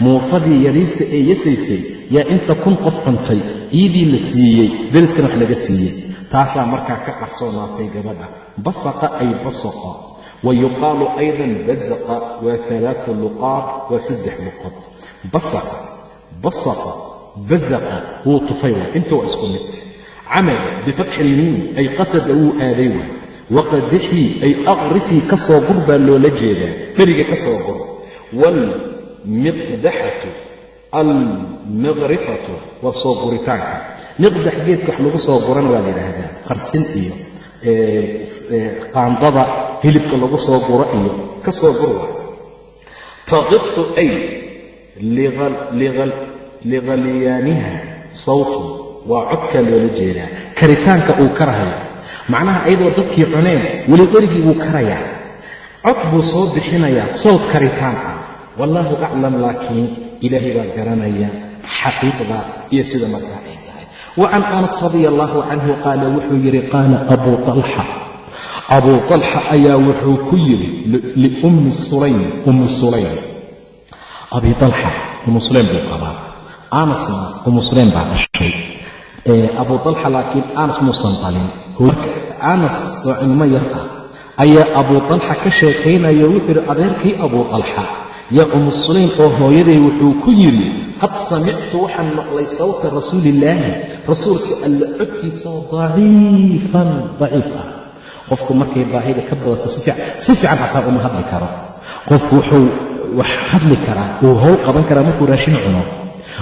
muufadii yariista ee yasaysay yaa inta kun qof cuntay iidii la siiyey deriskana wax laga siiyey taasaa markaa ka qarsoonaatay gabadha basaqa ay basaqa wa yuqaalu aydan basaqa waa alaau luqaad waa saddex luqad basaqa basaqa basaqa wuu tufay waa inta waa isku mid camala bifatxi ilmiin ay qasada wuu aaday waa waqadixii ay aqrifii ka soo gur baa loola jeedaa beriga ka soo gur waalmiqdaxatu almiqrifatu waa soo guritaanka miqdax geedka wax lagu soo gurana waa la yidhaahdaa qarsin iyo qaandada hilibka lagu soo guro iyo ka soo gur waa taqitu ay liqalyaaniha sawtun waa codkaa loola jeedaa. Karitaanka uu karahayo macnaha ayadoo dadkii cuneen weli dherigii wuu karayaa. Cod buu soo bixinayaa sawd karitaan ah. Wallaahu aclam laakiin ilaahay baa garanaya xaqiiqda iyo sida markaa ay tahay. Wa can anas radia allaahu canhu qaala wuxuu yidhi qaala abuu talxa abuu talxa ayaa wuxuu ku yidhi liummi sulaym ummi sulaym. Abi talxa ummu sulaym buu qabaa. Anasna ummu sulaym baa dhashay abuu talxa laakiin anas muusan qalin anas oo cilmo yar ah ayaa abuu talxa ka sheekaynaya wuxuu yidhi adeerkii abuu talxa yaa umu sulaym oo hooyaday wuxuu ku yidhi qad samictu waxaan maqlay sawta rasuulillaahi rasuulka alla codkiisao daciifan daciif ah. Qofku markay baahida ka badato si fiican xataa uma hadli karo. Qofku wuxuu wax hadli karaa uu howl qaban karaa markuu raashin cuno.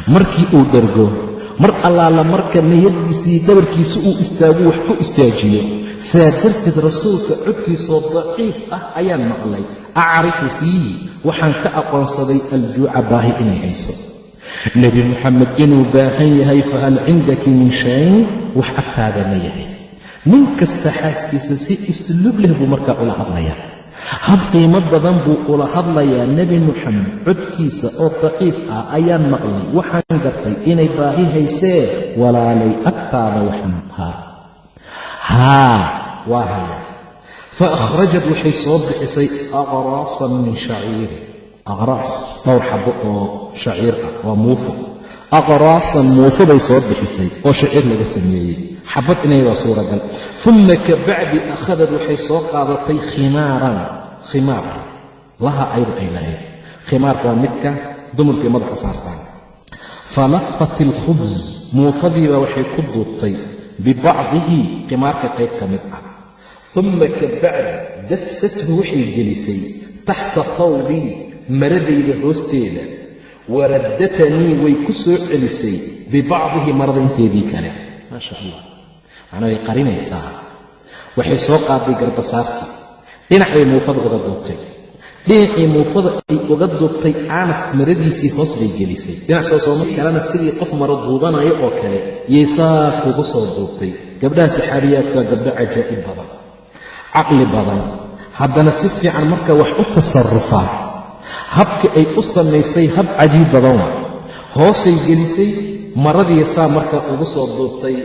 Markii uu dhergo mar allaala marka niyadiisii dhabarkiisa uu istaagu wax ku istaajiyo saa darteed rasuulka codkiisoo daciif ah ayaan maqlay. Acrifu fiihi waxaan ka aqoonsaday aljuuca baahi inay hayso. Nebi moxamed inuu baahan yahay fahal cindaki min shayin wax agtaada ma yahay. Nin kasta xaaskiisa si isluub leh buu markaa ula hadlayaa hab qiimo badan buu ula hadlayaa nebi moxamed codkiisa oo daciif ah ayaan maqlay. Waxaan gartay inay baahi haysee walaalay agtaada waxaan haa haa waa haya fa akhrajad waxay soo bixisay aqraasan min shaciiri. Aqraas dhowr xabo oo shaciir ah waa muufo. Aqraasan muufo bay soo bixisay oo shaciir laga sameeyey xabad inay suuragal uma ka bacdi akhadad waxay soo qaadatay khimaaran khimaar. Laha aydu ay lahayd. Khimaarka waa midka dumarkay madaxa saartaan. Falafat ilkhubs muufadiibaa waxay ku duubtay. Bibacdihi khimaarka qayb ka mid ah. Uma ka bacdi dassathu waxay gelisay. Taxta thawbii maradayda hoosteeda. Waraddatanii way ku soo celisay. Bibacdihi marada inteedii kale. Maa sha allah macnaa way qarinaysaa. Waxay soo qaaday garbasaartii. Dhinac bay muufada uga duubtay. Dhinacii muufada ay uga duubtay anas maradiisii hoos bay gelisay. Dhinac soo sooma kalena sidii qof maro duubanayo oo kale yay saas ugu soo duubtay. Gabdhaha saxaabiyaadka gabdho cajaa'ib badan. Caqli badan. Haddana si fiican marka wax u tasarufaa habka ay u samaysay hab cajiib badan waa. Hoosay gelisay maradii saa marka ugu soo duubtay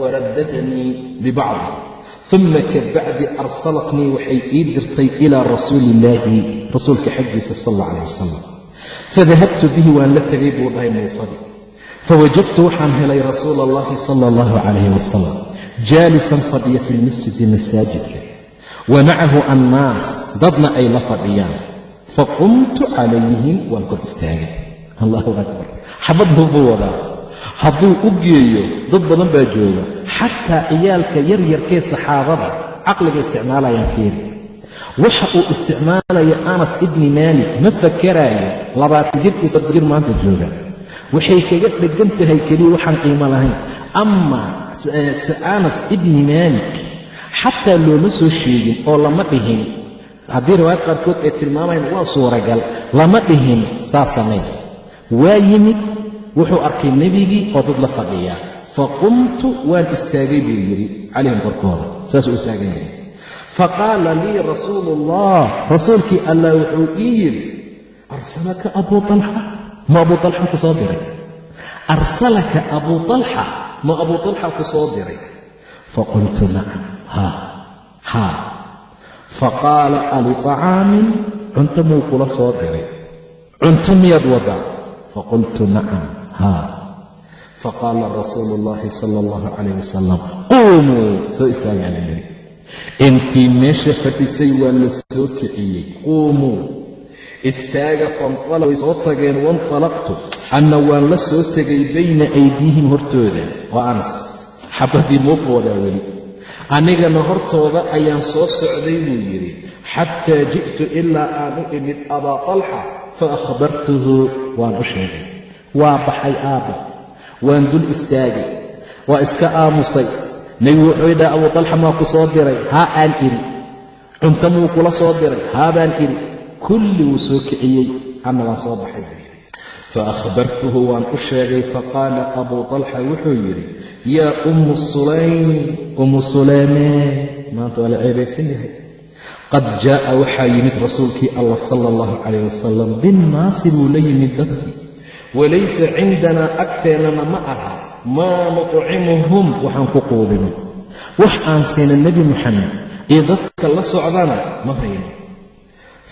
waraddatnii bibacdi uma kabacdi arsalatnii waxay ii dirtay ilaa rasuuli illaahi rasuulka xaggiisa sal alla calah wasalam fadahabtu bihi waan la tegay buu dhahay muufadii fawajadtu waxaan helay rasuula allahi sala allahu calayhi wasalam jaalisan fadhiya fi lmasjidi masaajidka wa macahu annaas dadna ay la fadhiyaan faqumtu calayhim waan kor istaagay allahu akbar xabad buubuu wadaa hadduu u geeyo dad badan baa jooga. Xataa ciyaalka yaryarkee saxaabada caqliga isticmaalayaan fiiri. Waxa uu isticmaalaya anas ibni maalik ma fakaraayo labaatan jir iyo soddon jir maanta jooga. Waxay kaga dhegan tahay keliya waxaan qiimo lahayn. Ama anas ibni maalik xataa looma soo sheegin oo lama dhihin haddii riwaayad qaarkood ay tilmaamayan waa suuragal lama dhihin saa samayn waa yimid wuxuu arkay nebigii oo dad la fadhiya faqumtu waan istaagay buu yidhi calayhim korkooda saasuu u taagan yahay. Faqaala lii rasuulu ullah rasuulkii allah wuxuu ii yidhi arsalaka abuu talxa ma abuu talxa ku soo diray. Arsalaka abuu talxa ma abuu talxa ku soo diray. Faqultu nacam haa haa faqaala aliطacaamin cunto muu kula soo diray. Cunto miyaad wadaa? Faqultu nacam haa faqaala rasuulu ullahi sal allahu calayh wasalam quumuu soo istaagaa la yidhi intii meesha fadhisay waa la soo kiciyey quumuu istaaga fanala way soo tageen wanalaqtu anna waan la soo tegay bayna aydiihim hortooda waa anas xabadii muufoodaa weli anigana hortooda ayaan soo socday buu yidhi xataa ji'tu ilaa aan u imid abaa alxa fa akhbartuhu waan u sheegay waa baxay aabba waan dul istaagay. Waa iska aamusay. Nebigu wuxuu yidhaha abuu talxa maa ku soo diray? Haa aan idhi. Cunto muu kula soo diray? Haa baan idhi. Kulli wuu soo kiciyey. Anna waan soo baxay. Fa akhbartuhu waan u sheegay. Faqaala abuu talxa wuxuu yidhi yaa ummu sulaym ummu sulaymee. Maanta waa la ceebaysan yahay. Qad jaa'a waxaa yimid rasuulkii allah sala allahu calayh wasalam binnaasi buu la yimid dadkii walaysa cindanaa agteennana ma aha maa nuطcimuhum waxaan ku quudino wax aan siina nebi moxamed iyo dadka la socdana ma hayno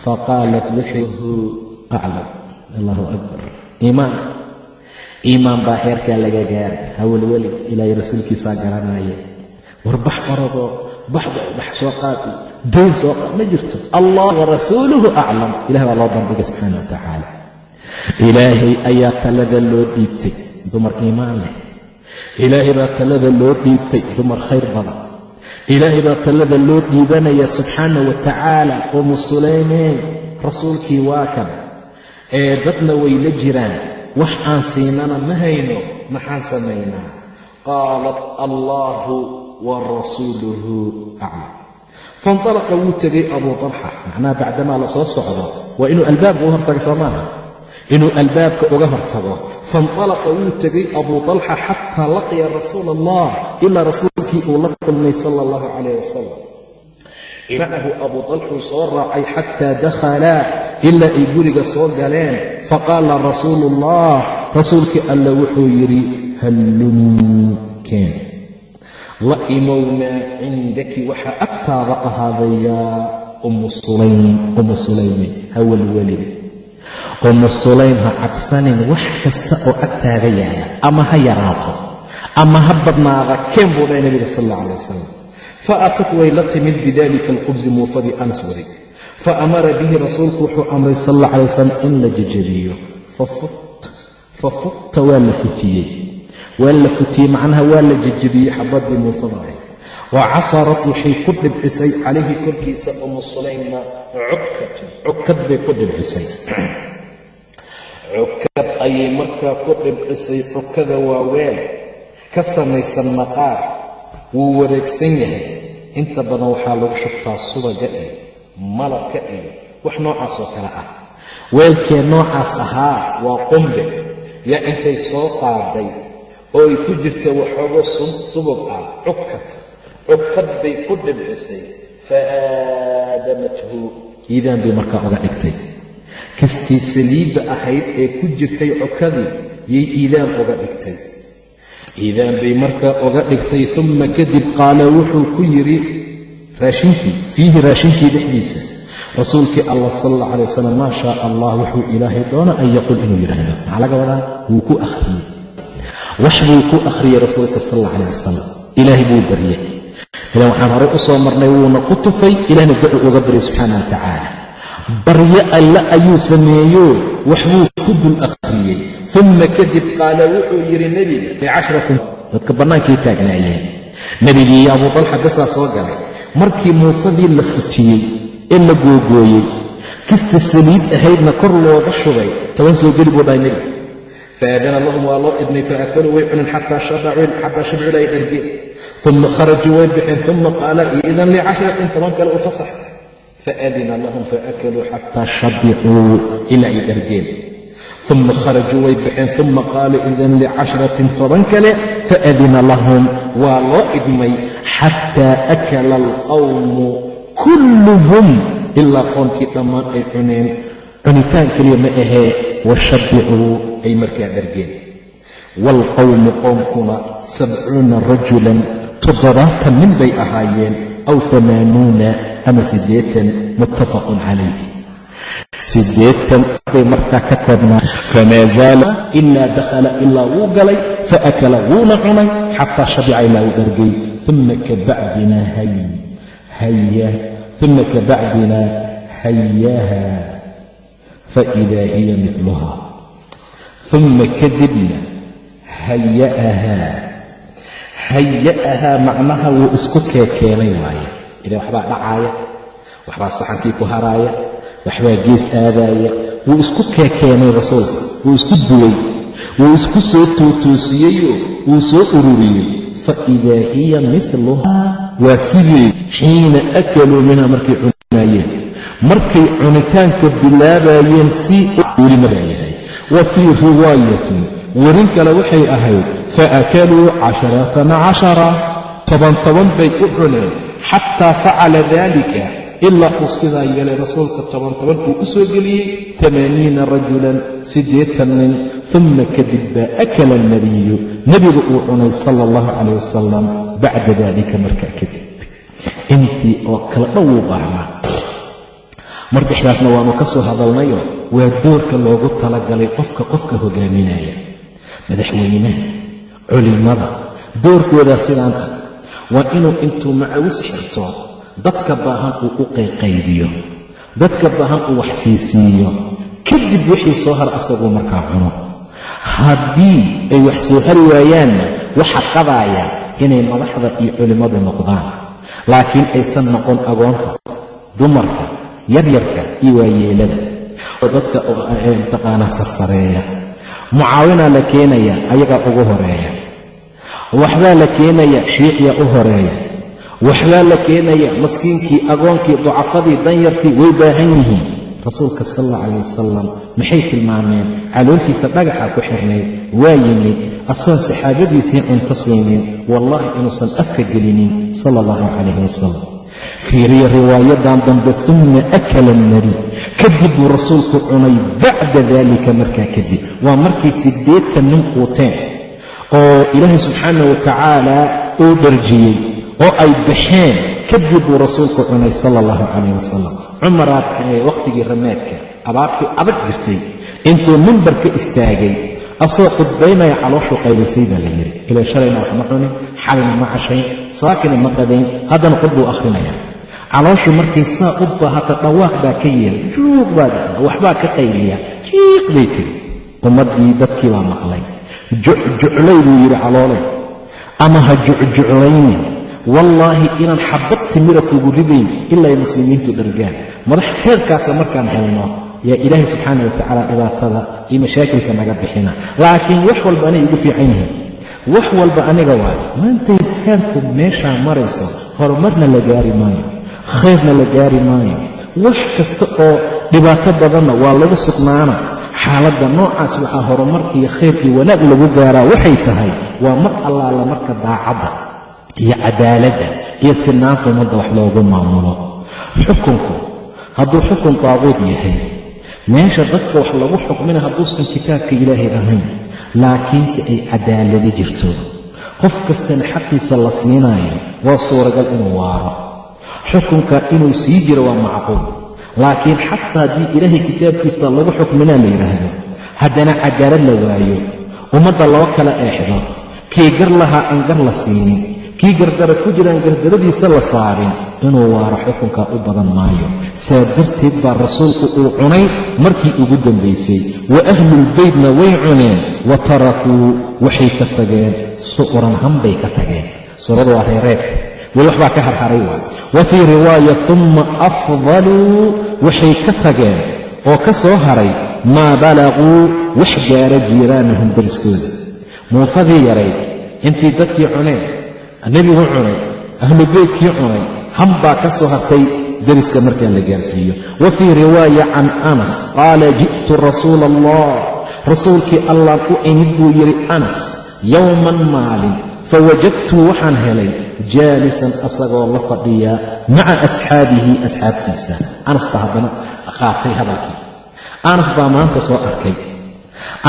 faqaalat wuxuuhu aclam allahu akbar iimaan. Iimaan baa heerkaa laga gaaray hawelweli ilaahay rasuulkiisaa garanaya war bax orodoo baxda bax soo qaadi dayn soo qaad ma jirto. Allah warasuuluhu aclam ilahay baa loo bandhigay subxaana wa tacaala ilaahay ayaa talada loo dhiibtay dumar iimaan leh. Ilaahay baa talada loo dhiibtay dumar khayr badan. Ilaahay baa talada loo dhiibanaya subxaana wa tacaala umu sulaymeen rasuulkii waa kan. Ee dadna way la jiraan. Wax aan siinana ma hayno maxaan samaynaa? Qaalat allaahu wa rasuuluhu aclam. Faintalaqa wuu tegay abuu talxa macnaha bacdamaa la soo socdo. Waa inuu albaabka u hortaga soo maaha inuu albaabka uga hortago. Faintalaqa wuu tegay abuu talxa xataa laqiya rasuula allah ilaa rasuulkii uu la kulmay sala allahu calayh wasalam macahu abuu talxuu soo raacay xataa dakhalaa ilaa ay guriga soo galeen. Faqaala rasuulu ullah rasuulkii alla wuxuu yidhi hallumii la imownaa cindaki waxaa agtaada ahaaday yaa ummu sulaym ummu ummu sulaym ha cabsanin wax kasta oo agtaaga yaalla ama ha yaraato ama ha badnaada keen buu dhahay nabiga sal alla alay wasalam fa atat way la timid bidalika alqubsi muufadii anas waday fa amara bihi rasuulku wuxuu amray sal alla calay wasalam in la jejebiyo fa futta waa la futiyey. Waa la futiyey macnaha waa la jejebiyey xabadii muufada ahayd wa casarat waxay ku dhibcisay calayhi korkiisa umu sulaymna cukkatu cukkad bay ku dhibcisay cukkad ayay markaa ku dhibcisay cukkada waa weel ka samaysan maqaar wuu wareegsan yahay. Inta badan waxaa lagu shubtaa subaga iyo malabka iyo wax noocaas oo kale ah. Weelkee noocaas ahaa waa qumbe. Yaa intay soo qaaday oo ay ku jirta waxoogo subug ah cukkad cukkad bay ku dhibcisay fa aadamathu iidaan bay markaa uga dhigtay. Kastii saliidda ahayd ee ku jirtay cokadii yay iidaan uga dhigtay. Iidaan bay markaa uga dhigtay uma kadib qaala wuxuu ku yidhi raashinkii fiihi raashinkii dhexdiisa rasuulkii allah sal alla alay wasalam maa shaa allah wuxuu ilaahay doona an yaquul inuu yidhaahdo. Maxaa laga wadaa? Wuu ku akhriyey. Wax buu ku akhriyey rasuulka sal alla calah wasalam ilaahay buu baryey ilan waxaan horey u soo marnay wuuna ku tufay ilahna dacu uga baryay subxaana wa tacaala baryo alle ayuu sameeyo waxbuu ku dul akhriyey. Uma kadib qaala wuxuu yidhi nebiga licashratin dadka bannaankay taagnaayeen. Nebigii abuu dalxa gasaa soo galay. Markii muusadii la futiyey ee la googooyey kista saliid ahaydna kor looga shubay. Toban soo geli buu dhahay nebiga. Faadana lahum waa loo idnay faakaluu way cunin xataa shabcuu ay dhargeen uma kharajuu way baxeen uma qaala iidan licashratin toban kale u fasax faadina lahum faakaluu xataa shabicuu ilaa ay dhargeen uma kharajuu way baxeen uma qaala idan licashratin toban kale faadina lahum waa loo idmay xataa akala alqawmu kulluhum ilaa qoonkii dhammaan ay cuneen cunitaan keliya ma toddobaatan nin bay ahaayeen aw amaanuuna ama siddeetan muttafaqun calayh siddeetan bay markaa ka koobnaa famaa zaala ilaa dakhala ilaa wuu galay faakala wuuna cunay xataa shabica ilaa uu dhargay. Uma kabacdina hay haya uma kabacdina hayaha faidaa hiya miluha uma kadibna haya'ahaa haya'ahaa macnaha wuu isku keekeenay waaye. Ila waxbaa dhacaaya waxbaa saxankii ku haraaya waxbaa gees aadaaya. Wuu isku keekeenay rasuulka wuu isku duway wuu isku soo tootoosiyeyoo wuu soo ururiyey. Faidaa hiya miluhaa waa sidii xiina akaluu minha markay cunaayeen. Markay cunitaanka bilaabayeen si weli maraayahay wa fii riwaayatin werin kale waxay ahayd faakaluu casharatan cashara toban toban bay u cuneen xataa facala daalika ilaa uu sidaa yeelay rasuulka toban toban uu u soo geliyey amaaniina rajulan siddeetan nin uma kadib baa akala alnabiyu nebigu uu cunay sala allahu calayh wasalam bacda daalika markaa kadib intii oo kale dhan wuu baahnaa mardexdaasna waannu ka soo hadalnayo waa doorka loogu talagalay qofka qofka hogaaminaya madaxweynaha culimmada doorkoodaa sidaanta waa inuu intuu macawis xirto dadka baahan uu u qayqaybiyo. Dadka baahan uu wax siisiiyo. Kadib wixii soo har asaguu markaa cuno. Haddii ay wax soo hari waayaanna waxa qabaaya inay madaxda iyo culimmadu noqdaan. Laakiin aysan noqon agoonta dumarka yaryarka iyo waayeelada. Dadka taqaanaa sarsareeya mucaawinaa la keenaya ayagaa ugu horreeya. Waxbaa la keenaya shiicya u horreeya. Waxbaa la keenaya maskiinkii agoonkii ducafadii danyartii way baahan yihiin. Rasuulka sal alla calayh wasalam maxay tilmaameen? Caloolkiisa dhagaxa ku xirnayd waa yimid. Asoon saxaabadiisii cunto siinin wallaahi inuusan afka gelinin sala allahu calayhi wasalam fiiriya riwaayadan dambe uma akala alnabiy kadib buu rasuulku cunay bacda daalika markaa kadib. Waa markay siddeetan nin quuteen oo ilaahay subxaana wa tacaala uu dharjiyey oo ay baxeen. Kadib buu rasuulku cunay sala allahu calayh wasalam cumaraa wakhtigii ramaadka abaartii adag jirtay intuu mimbar ka istaagay asoo khudbaynaya calooshuu qaylisay baa la yidhi ilaa shalayna wax ma cunin xalayna ma cashayn saakina ma qadayn haddana qud buu akhrinaya. Calooshu markay saa u baahata dhawaaq baa ka yeelay juuq baa dhahda waxbaa ka qayliya jiiq bay tiri. Ummaddii dadkii baa maqlay. Jucjuclay buu yidhi caloolay. Ama ha jucjuclaynin wallaahi inaan xabad timira kugu ridayn ilaa ay muslimiintu dhargaan. Madax heerkaasa markaan helno yaa ilaahay subxaana wa tacaala dhibaatada iyo mashaakilka naga bixina. Laakiin wax walba anay igu fiican yihiin. Wax walba aniga waayo. Maantay heerku meeshaa marayso horumarna la gaari maayo khayrna la gaari maayo. Wax kasta oo dhibaato badanna waa lagu sugnaana xaaladda noocaas waxaa horumar iyo khayr iyo wanaag lagu gaaraa. Waxay tahay waa mar allaala marka daacadda iyo cadaaladda iyo sinaanta ummadda wax loogu maamulo. Xukunku hadduu xukun taaquud yahay meesha dadka wax lagu xukmina hadduusan kitaabka ilaahay ahayn laakiinse ay cadaaladi jirto. Qof kastana xaqiisa la siinaayo waa suuragal inuu waaro. Xukunka inuu sii jiro waa macquul. Laakiin xataa haddii ilaahay kitaabkiisa lagu xukminaa la yidhaahdo haddana cadaalad la waayo. Ummadda loo kala eexdo. Kii gar lahaa aan gar la siinin kii gardara ku jiraan gardaradiisa la saarin inuu waaro xukunkaa u badan maayo. Saa darteed baa rasuulku uu cunay markii ugu dambaysay wa ahlulbeytna way cuneen wa tarakuu waxay ka tageen su'ran hanbay ka tageen. Suuradu waa reereeb weli waxbaa ka harharay waa wa fii riwaaya umma afdaluu waxay ka tageen oo ka soo haray maa balaguu wax gaara jiiraanahum dariskooda. Muufadii yarayd intii dadkii cuneen nebigu cunay ahlu beytkii cunay hanbaa ka soo hartay deriska markaa la gaarsiiyo. Wa fii riwaaya can anas qaala ji'tu rasuula allah rasuulkii allaan u imid buu yidhi anas yowman maalin fawajadtu waxaan helay jaalisan asagoo la fadhiya maca asxaabihi asxaabtiisa. Anas baa haddana qaatay hadalkii. Anas baa maanta soo arkay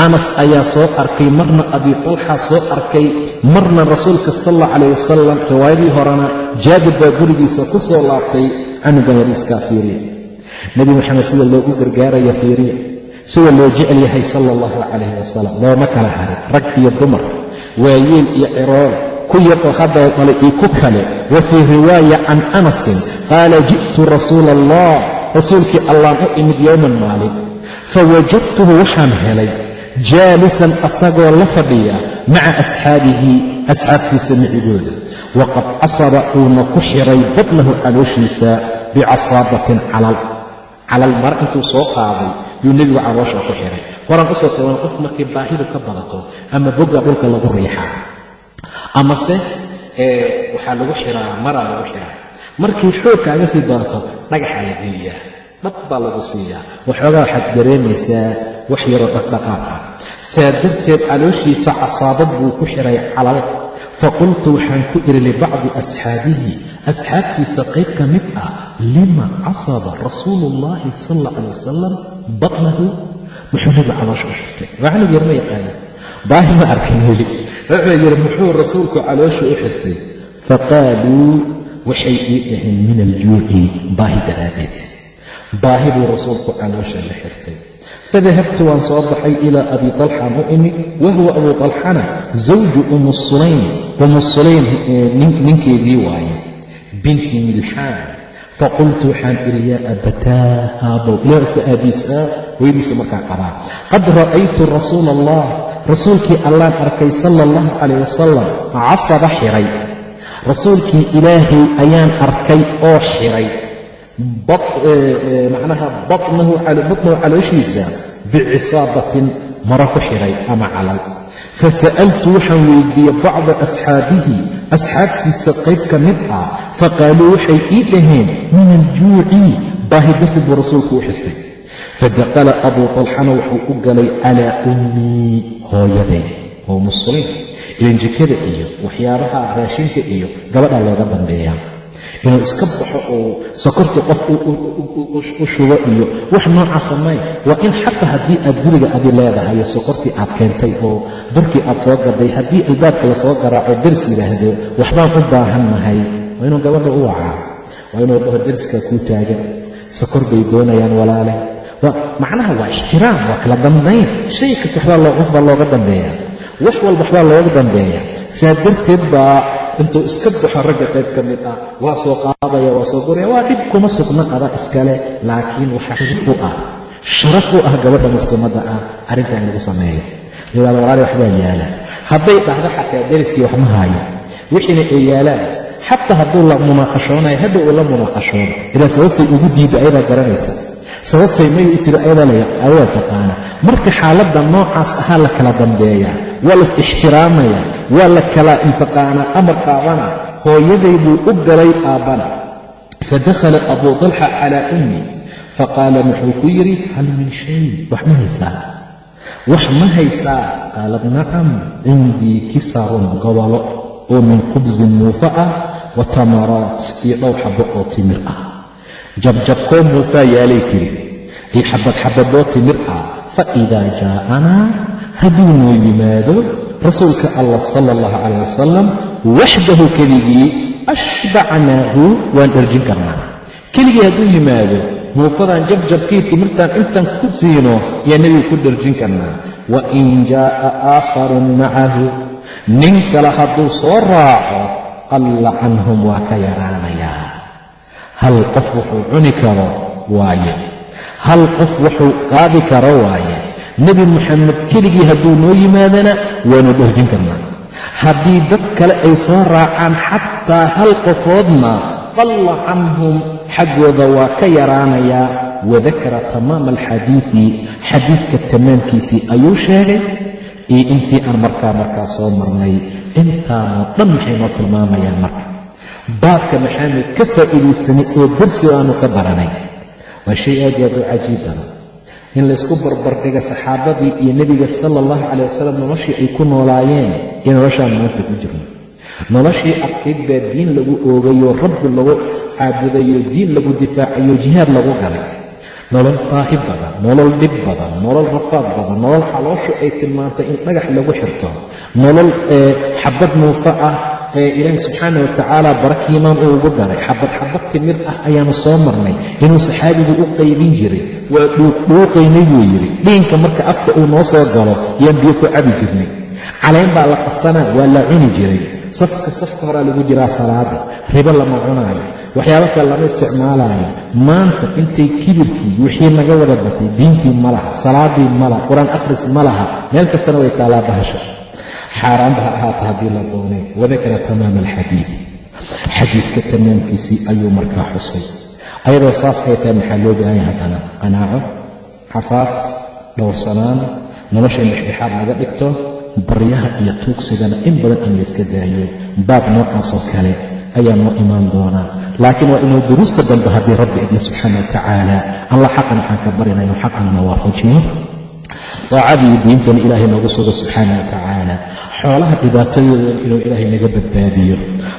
anas ayaa soo arkay marna abi talxa soo arkay marna rasuulka sal alla calayh wasalam riwaayadii horena jaabir baa gurigiisa ku soo laabtay canugan yar iskaa fiiriya nebi maxamed sida loogu gargaaraya fiiriya sida loo jecel yahay sala allahu calayh wasalam looma kala harin rag iyo dumar waayeel iyo cirool ku yar oo hadda dhalay iyo ku kale. Wa fii riwaaya can anasin qaala ji'tu rasuula allah rasuulkii allaan u imid yowman maalin fawajadtuhu waxaan helay jaalisan asagoo la fadhiya maca asxaabihi asxaabtiisa micigooda waqad casaba uuna ku xiray badnahu calooshiisa bicasaabatin calal calal mara intuu soo qaaday yuu nebigu caloosha ku xiray horaan u soo taban qof markii baahidu ka badato ama bogga dhulka lagu riixaa amase waxaa lagu xiraa maraa lagu xiraa markii xoog kaaga sii badato dhagaxaa la geliyaa dhab baa lagu siiyaa. Waxoogaa waxaad dareemaysaa wax yaroo dhaqdhaqaaq ah. Saa darteed calooshiisa casaabad buu ku xiray calal faqultu waxaan ku idhi libacdi asxaabihi asxaabtiisa qayb ka mid ah lima casaba rasuulu ullaahi sal alla wasalam batnahu? Muxuu nebigu caloosha u xirtay. Waa yar ma yaqaana baahi ma arkin weli. Wuxuu yidhi muxuu rasuulku caloosha u xirtay? Faqaaluu waxay ii dhaheen min aljuuci baahi daraaddeed baahi buu rasuulku caloosha la xirtay. Fadahabtu waan soo baxay ilaa abi talxan u imid wahuwa abu talxana zawju umu sulaym. Umu sulaym ninkeedii waaye. Binti milxaan. Faqultu waxaan idhi yaa abataa haabow ilaa iska aabiis ah weydiisu markaa qabaa. Qad ra'aytu rasuula allah rasuulkii allaan arkay sala allahu calayh wasalam casaba xiray. Rasuulkii ilaahay ayaan arkay oo xiray macnaha batnahu calooshiisa bicisaabatin maro ku xiray ama calal. Fasa'altu waxaan weydiiyey bacda asxaabihi asxaabtiisa qayb ka mid ah faqaaluu waxay ii dhaheen min aljuuci baahi darteed buu rasuulku u xirtay fadakala abuu talxana wuxuu u galay calaa ummii hooyaday oo muslimiin ilan iyo waxyaabaha raashinka iyo gabadhaa looga dambeeyaa inuu iska baxo oo sokorta qof u shubo iyo wax nooca samay waa in xataa haddii aad guriga adi leedahay sokortii aad keentay oo burkii aad soo gaday haddii albaabka la soo garaaco deris yidhaahdo waxbaan u baahannahay waa inuu gabadha u wacaa. Waa inuu dhaho deriskaa kuu taagan sokor bay doonayaan walaale. Macnaha waa ixtiraam waa kala dambayn shay kas waxbaa qof baa looga dambeeya wax walba waxbaa looga dambeeya saa darteed baa intuu iska baxo ragga qayb ka mid ah waa soo qaadaya waa soo guraya waa dhib kuma sugna qada iskale laakiin waxaa sharaf u ah. Sharaf u ah gabadha muslimadda ah arrintaa in lagu sameeyo. Ilaal walaali waxbaa yaalla. Hadday dhahdo xataa deriskii wax haayo. Wixiina ay yaalaan xataa hadduu la munaaqashoonayo hadda uu la munaaqashoono ilaa sababtay ugu diidda ayadaa garanaysa. Sababtay may u tiri ayadaa taqaana marka xaaladda noocaas ahaa la kala dambeeyaa waa las ixtiraamaya waa la kala intaqaanaa amar qaadana hooyaday buu u galay aabbana fadakhala abuu talxa calaa ummi faqaala wuxuu ku yidhi hal min shay wax ma haysaa? Wax ma haysaa qaalad nacam cindii kisarun gobolo oo min khubsin muufa ah wa tamaraat iyo dhowr xabo oo timir ah. Jabjabkoo muufaa yaalay tiri. Iyo xabad xabadoo timir ah fa idaa jaa'anaa hadduu noo yimaado rasuulka allah sala allahu calayh wasalam waxdahu keligii ashbacnaahu waan dharjin karnaa. Keligii hadduu yimaado muufadan jabjabkii timirtaan intaan ku siino yaa nebiga ku dharjin karnaa. Wa in jaa'a aakharun macahu nin kale hadduu soo raaco qalla canhum waa ka yaraanayaa. Hal qof wuxuu cuni karo waaye? Hal qof wuxuu qaadi karo waaye nebi moxamed keligii hadduu noo yimaadana waanu dharjin karnaa. Haddii dad kale ay soo raacaan xataa hal qofoodna qalla canhum xaggooda waa ka yaraanayaa wadakara tamaama alxadiidi xadiidka tamaamkiisii ayuu sheegay. Iyo intii aan markaa markaa soo marnay intaanoo dhan maxay noo tilmaamayaan marka? Baabka maxaanu ka faa'iidaysanay oo darsi aanu ka baranay. Waa shay aad iyo aad u cajiib badan in laysku barbardhiga saxaabadii iyo nebiga sala allahu calay wasalam noloshii ay ku noolaayeen iyo noloshaan maanta ku jirno noloshii adkayd baa diin lagu oogayoo rabbi lagu caabudayo diin lagu difaacayo jihaad lagu galay. Nolol baahi badan nolol dhib badan nolol rafaad badan nolol xalooshu ay tilmaantay in dhagax lagu xirto. Nolol xabad muufa ah ee ilaahi subxaana watacaala barakiimaan uu ugu daray xabad xabad timir ah ayaanu soo marnay. Inuu saxaabigu u qaybin jiray waa dhuuqaynay buu yidhi. Dhiinka marka afka uu noo soo galo yaan biyo ku cabi jirnay. Calayn baa la qasanaa waa la cuni jiray. Safka safka horaa lagu jiraa salaada. Ribo lama cunaayo. Waxyaabo kale lama isticmaalaayo. Maanta intay kibirkii wixii naga wada batay diintii ma laha salaadii ma laha qur'aan akhris ma laha. Meel kastana way taalaa bahasha. Xaaraanba ha ahaata haddii la doonay. Wadakara tamaama alxadiid. Xadiidka tamaamkiisii ayuu markaa xusay ayadoo saas ay tahay maxaa loo baahanya haddana? Qanaaco xafaaf dhowrsanaan nolosha dhexdhexaad laga dhigto baryaha iyo tuugsigana in badan in layska daayo baab noocaasoo kale ayaa noo imaan doonaa laakiin waa inuu duruusta dambe haddii rabbi idna subxaana wa tacaala allah xaqan waxaan ka barina inuu xaqanana waafajiyo daacadii diintana ilaahay noogu sugo subxaana wa tacaala xoolaha dhibaatadooda inuu ilaahay naga badbaadiyo.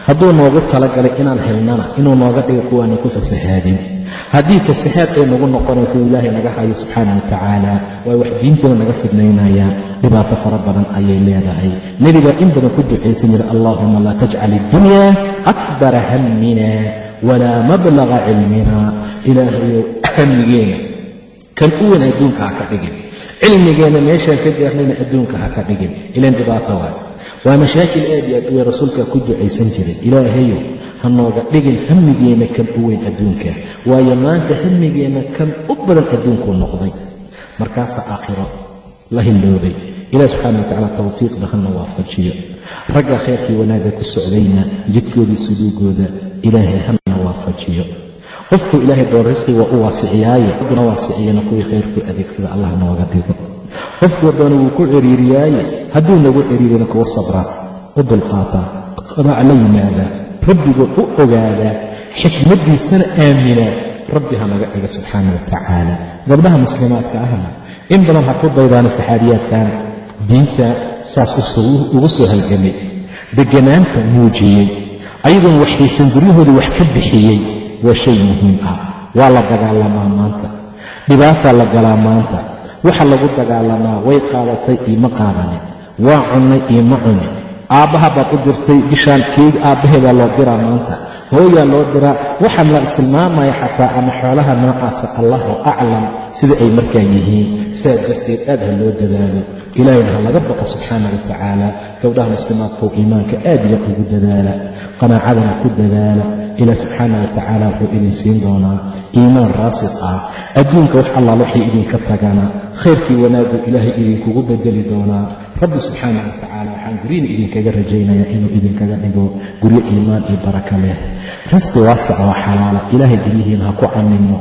Hadduu noogu talagalay inaan helnana inuu nooga dhigo kuwaana ku fasahaadin. Haddii fasahaad ay nagu noqonayso ilaahay naga hayo subxaana wa tacaala waa wax diintana naga fidnaynayaan dhibaato fara badan ayay leedahay. Nebigaa in badan ku ducaysan jira allaahuma laa tajcal iddunya akbara hammina walaa mablaga cilmina. Ilaahayow hamigeena kan u weyn adduunka ha ka dhigin cilmigeenna meeshaan ka gaarnayna adduunka ha ka dhigin. Ilan dhibaato waay. Waa mashaakil aad iyo aad u weyn rasuulkaa ku ducaysan jiray. Ilaahayow ha nooga dhigin hamigeenna kan u weyn adduunka. Waayo maanta hamigeenna kan u badan adduunkuu noqday. Markaasaa aakhiro la hilloobay ilaah subxaana wa tacala tawfiiqda hana waafajiyo ragga khayrkii wanaagga ku socdayna jidkoodii suluugooda ilaahay hana waafajiyo qofkuu ilaahay doon risqi waa u waasiciyaaye rabbuna waasiciyana kuwii khayrkuu adeegsada allah nooga dhigo. Qofkuu doona wuu ku ciriiriyaaye hadduu nagu ciriirina kuwa sabra u dulqaataa qanaac la yimaada rabbigood u ogaadaa xikmaddiisana aamina rabbi ha naga dhiga subxaana wa tacaala. Gabdhaha muslimaadka ahna in badan ha ku daydaana saxaabiyaadkan diinta saas ugu soo halgamay degganaanta muujiyey ayadoon waxaysan guryahooda wax ka bixiyey waa shay muhiim ah. Waa la dagaalamaa maanta. Dhibaataa la galaa maanta. Waxa lagu dagaalamaa way qaadatay ioma qaadanin waa cunnay ioma cunin aabbaha baad u dirtay bishaan keeg aabbaheedaa loo diraa maanta. Hooyaa loo diraa waxaan la istilmaamaya xataa ama xoolaha noocaasa allahu aclam sida ay markaa yihiin sidaa darteed aad ha loo dadaalo ilaahayna ha laga baqa subxaana wa tacaala. Gabdhaha muslimaadkau iimaanka aad iyo ugu dadaala. Qanaacadana ku dadaala. Ilaah subxaana wa tacaala wuxuu idin siin doonaa iimaan raasid ah. Adduunka wax allaal waxay idinka tagana. Khayrkii wanaaggu ilaahay idinkugu bedeli doonaa. Rabbi subxaana wa tacaala waxaan guryina idinkaga rajaynayaa inuu idinkaga dhigo guryo iimaan iyo baraka leh. Risqi waasac oo xalaala. Ilaahay guryihiina ha ku camino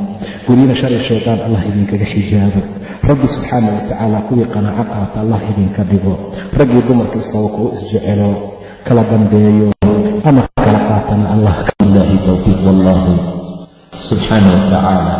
guryina shari shaydaan allah idinkaga xijaabo. Rabbi subxaana watacaala kuwii qanaaco qaata allah idinka dhigo. Raggii dumarka isqaba kuu isjecelo kala dambeeyo amar kala qaatana allah kalaahi towfiiq wallaahu subxaana watacaala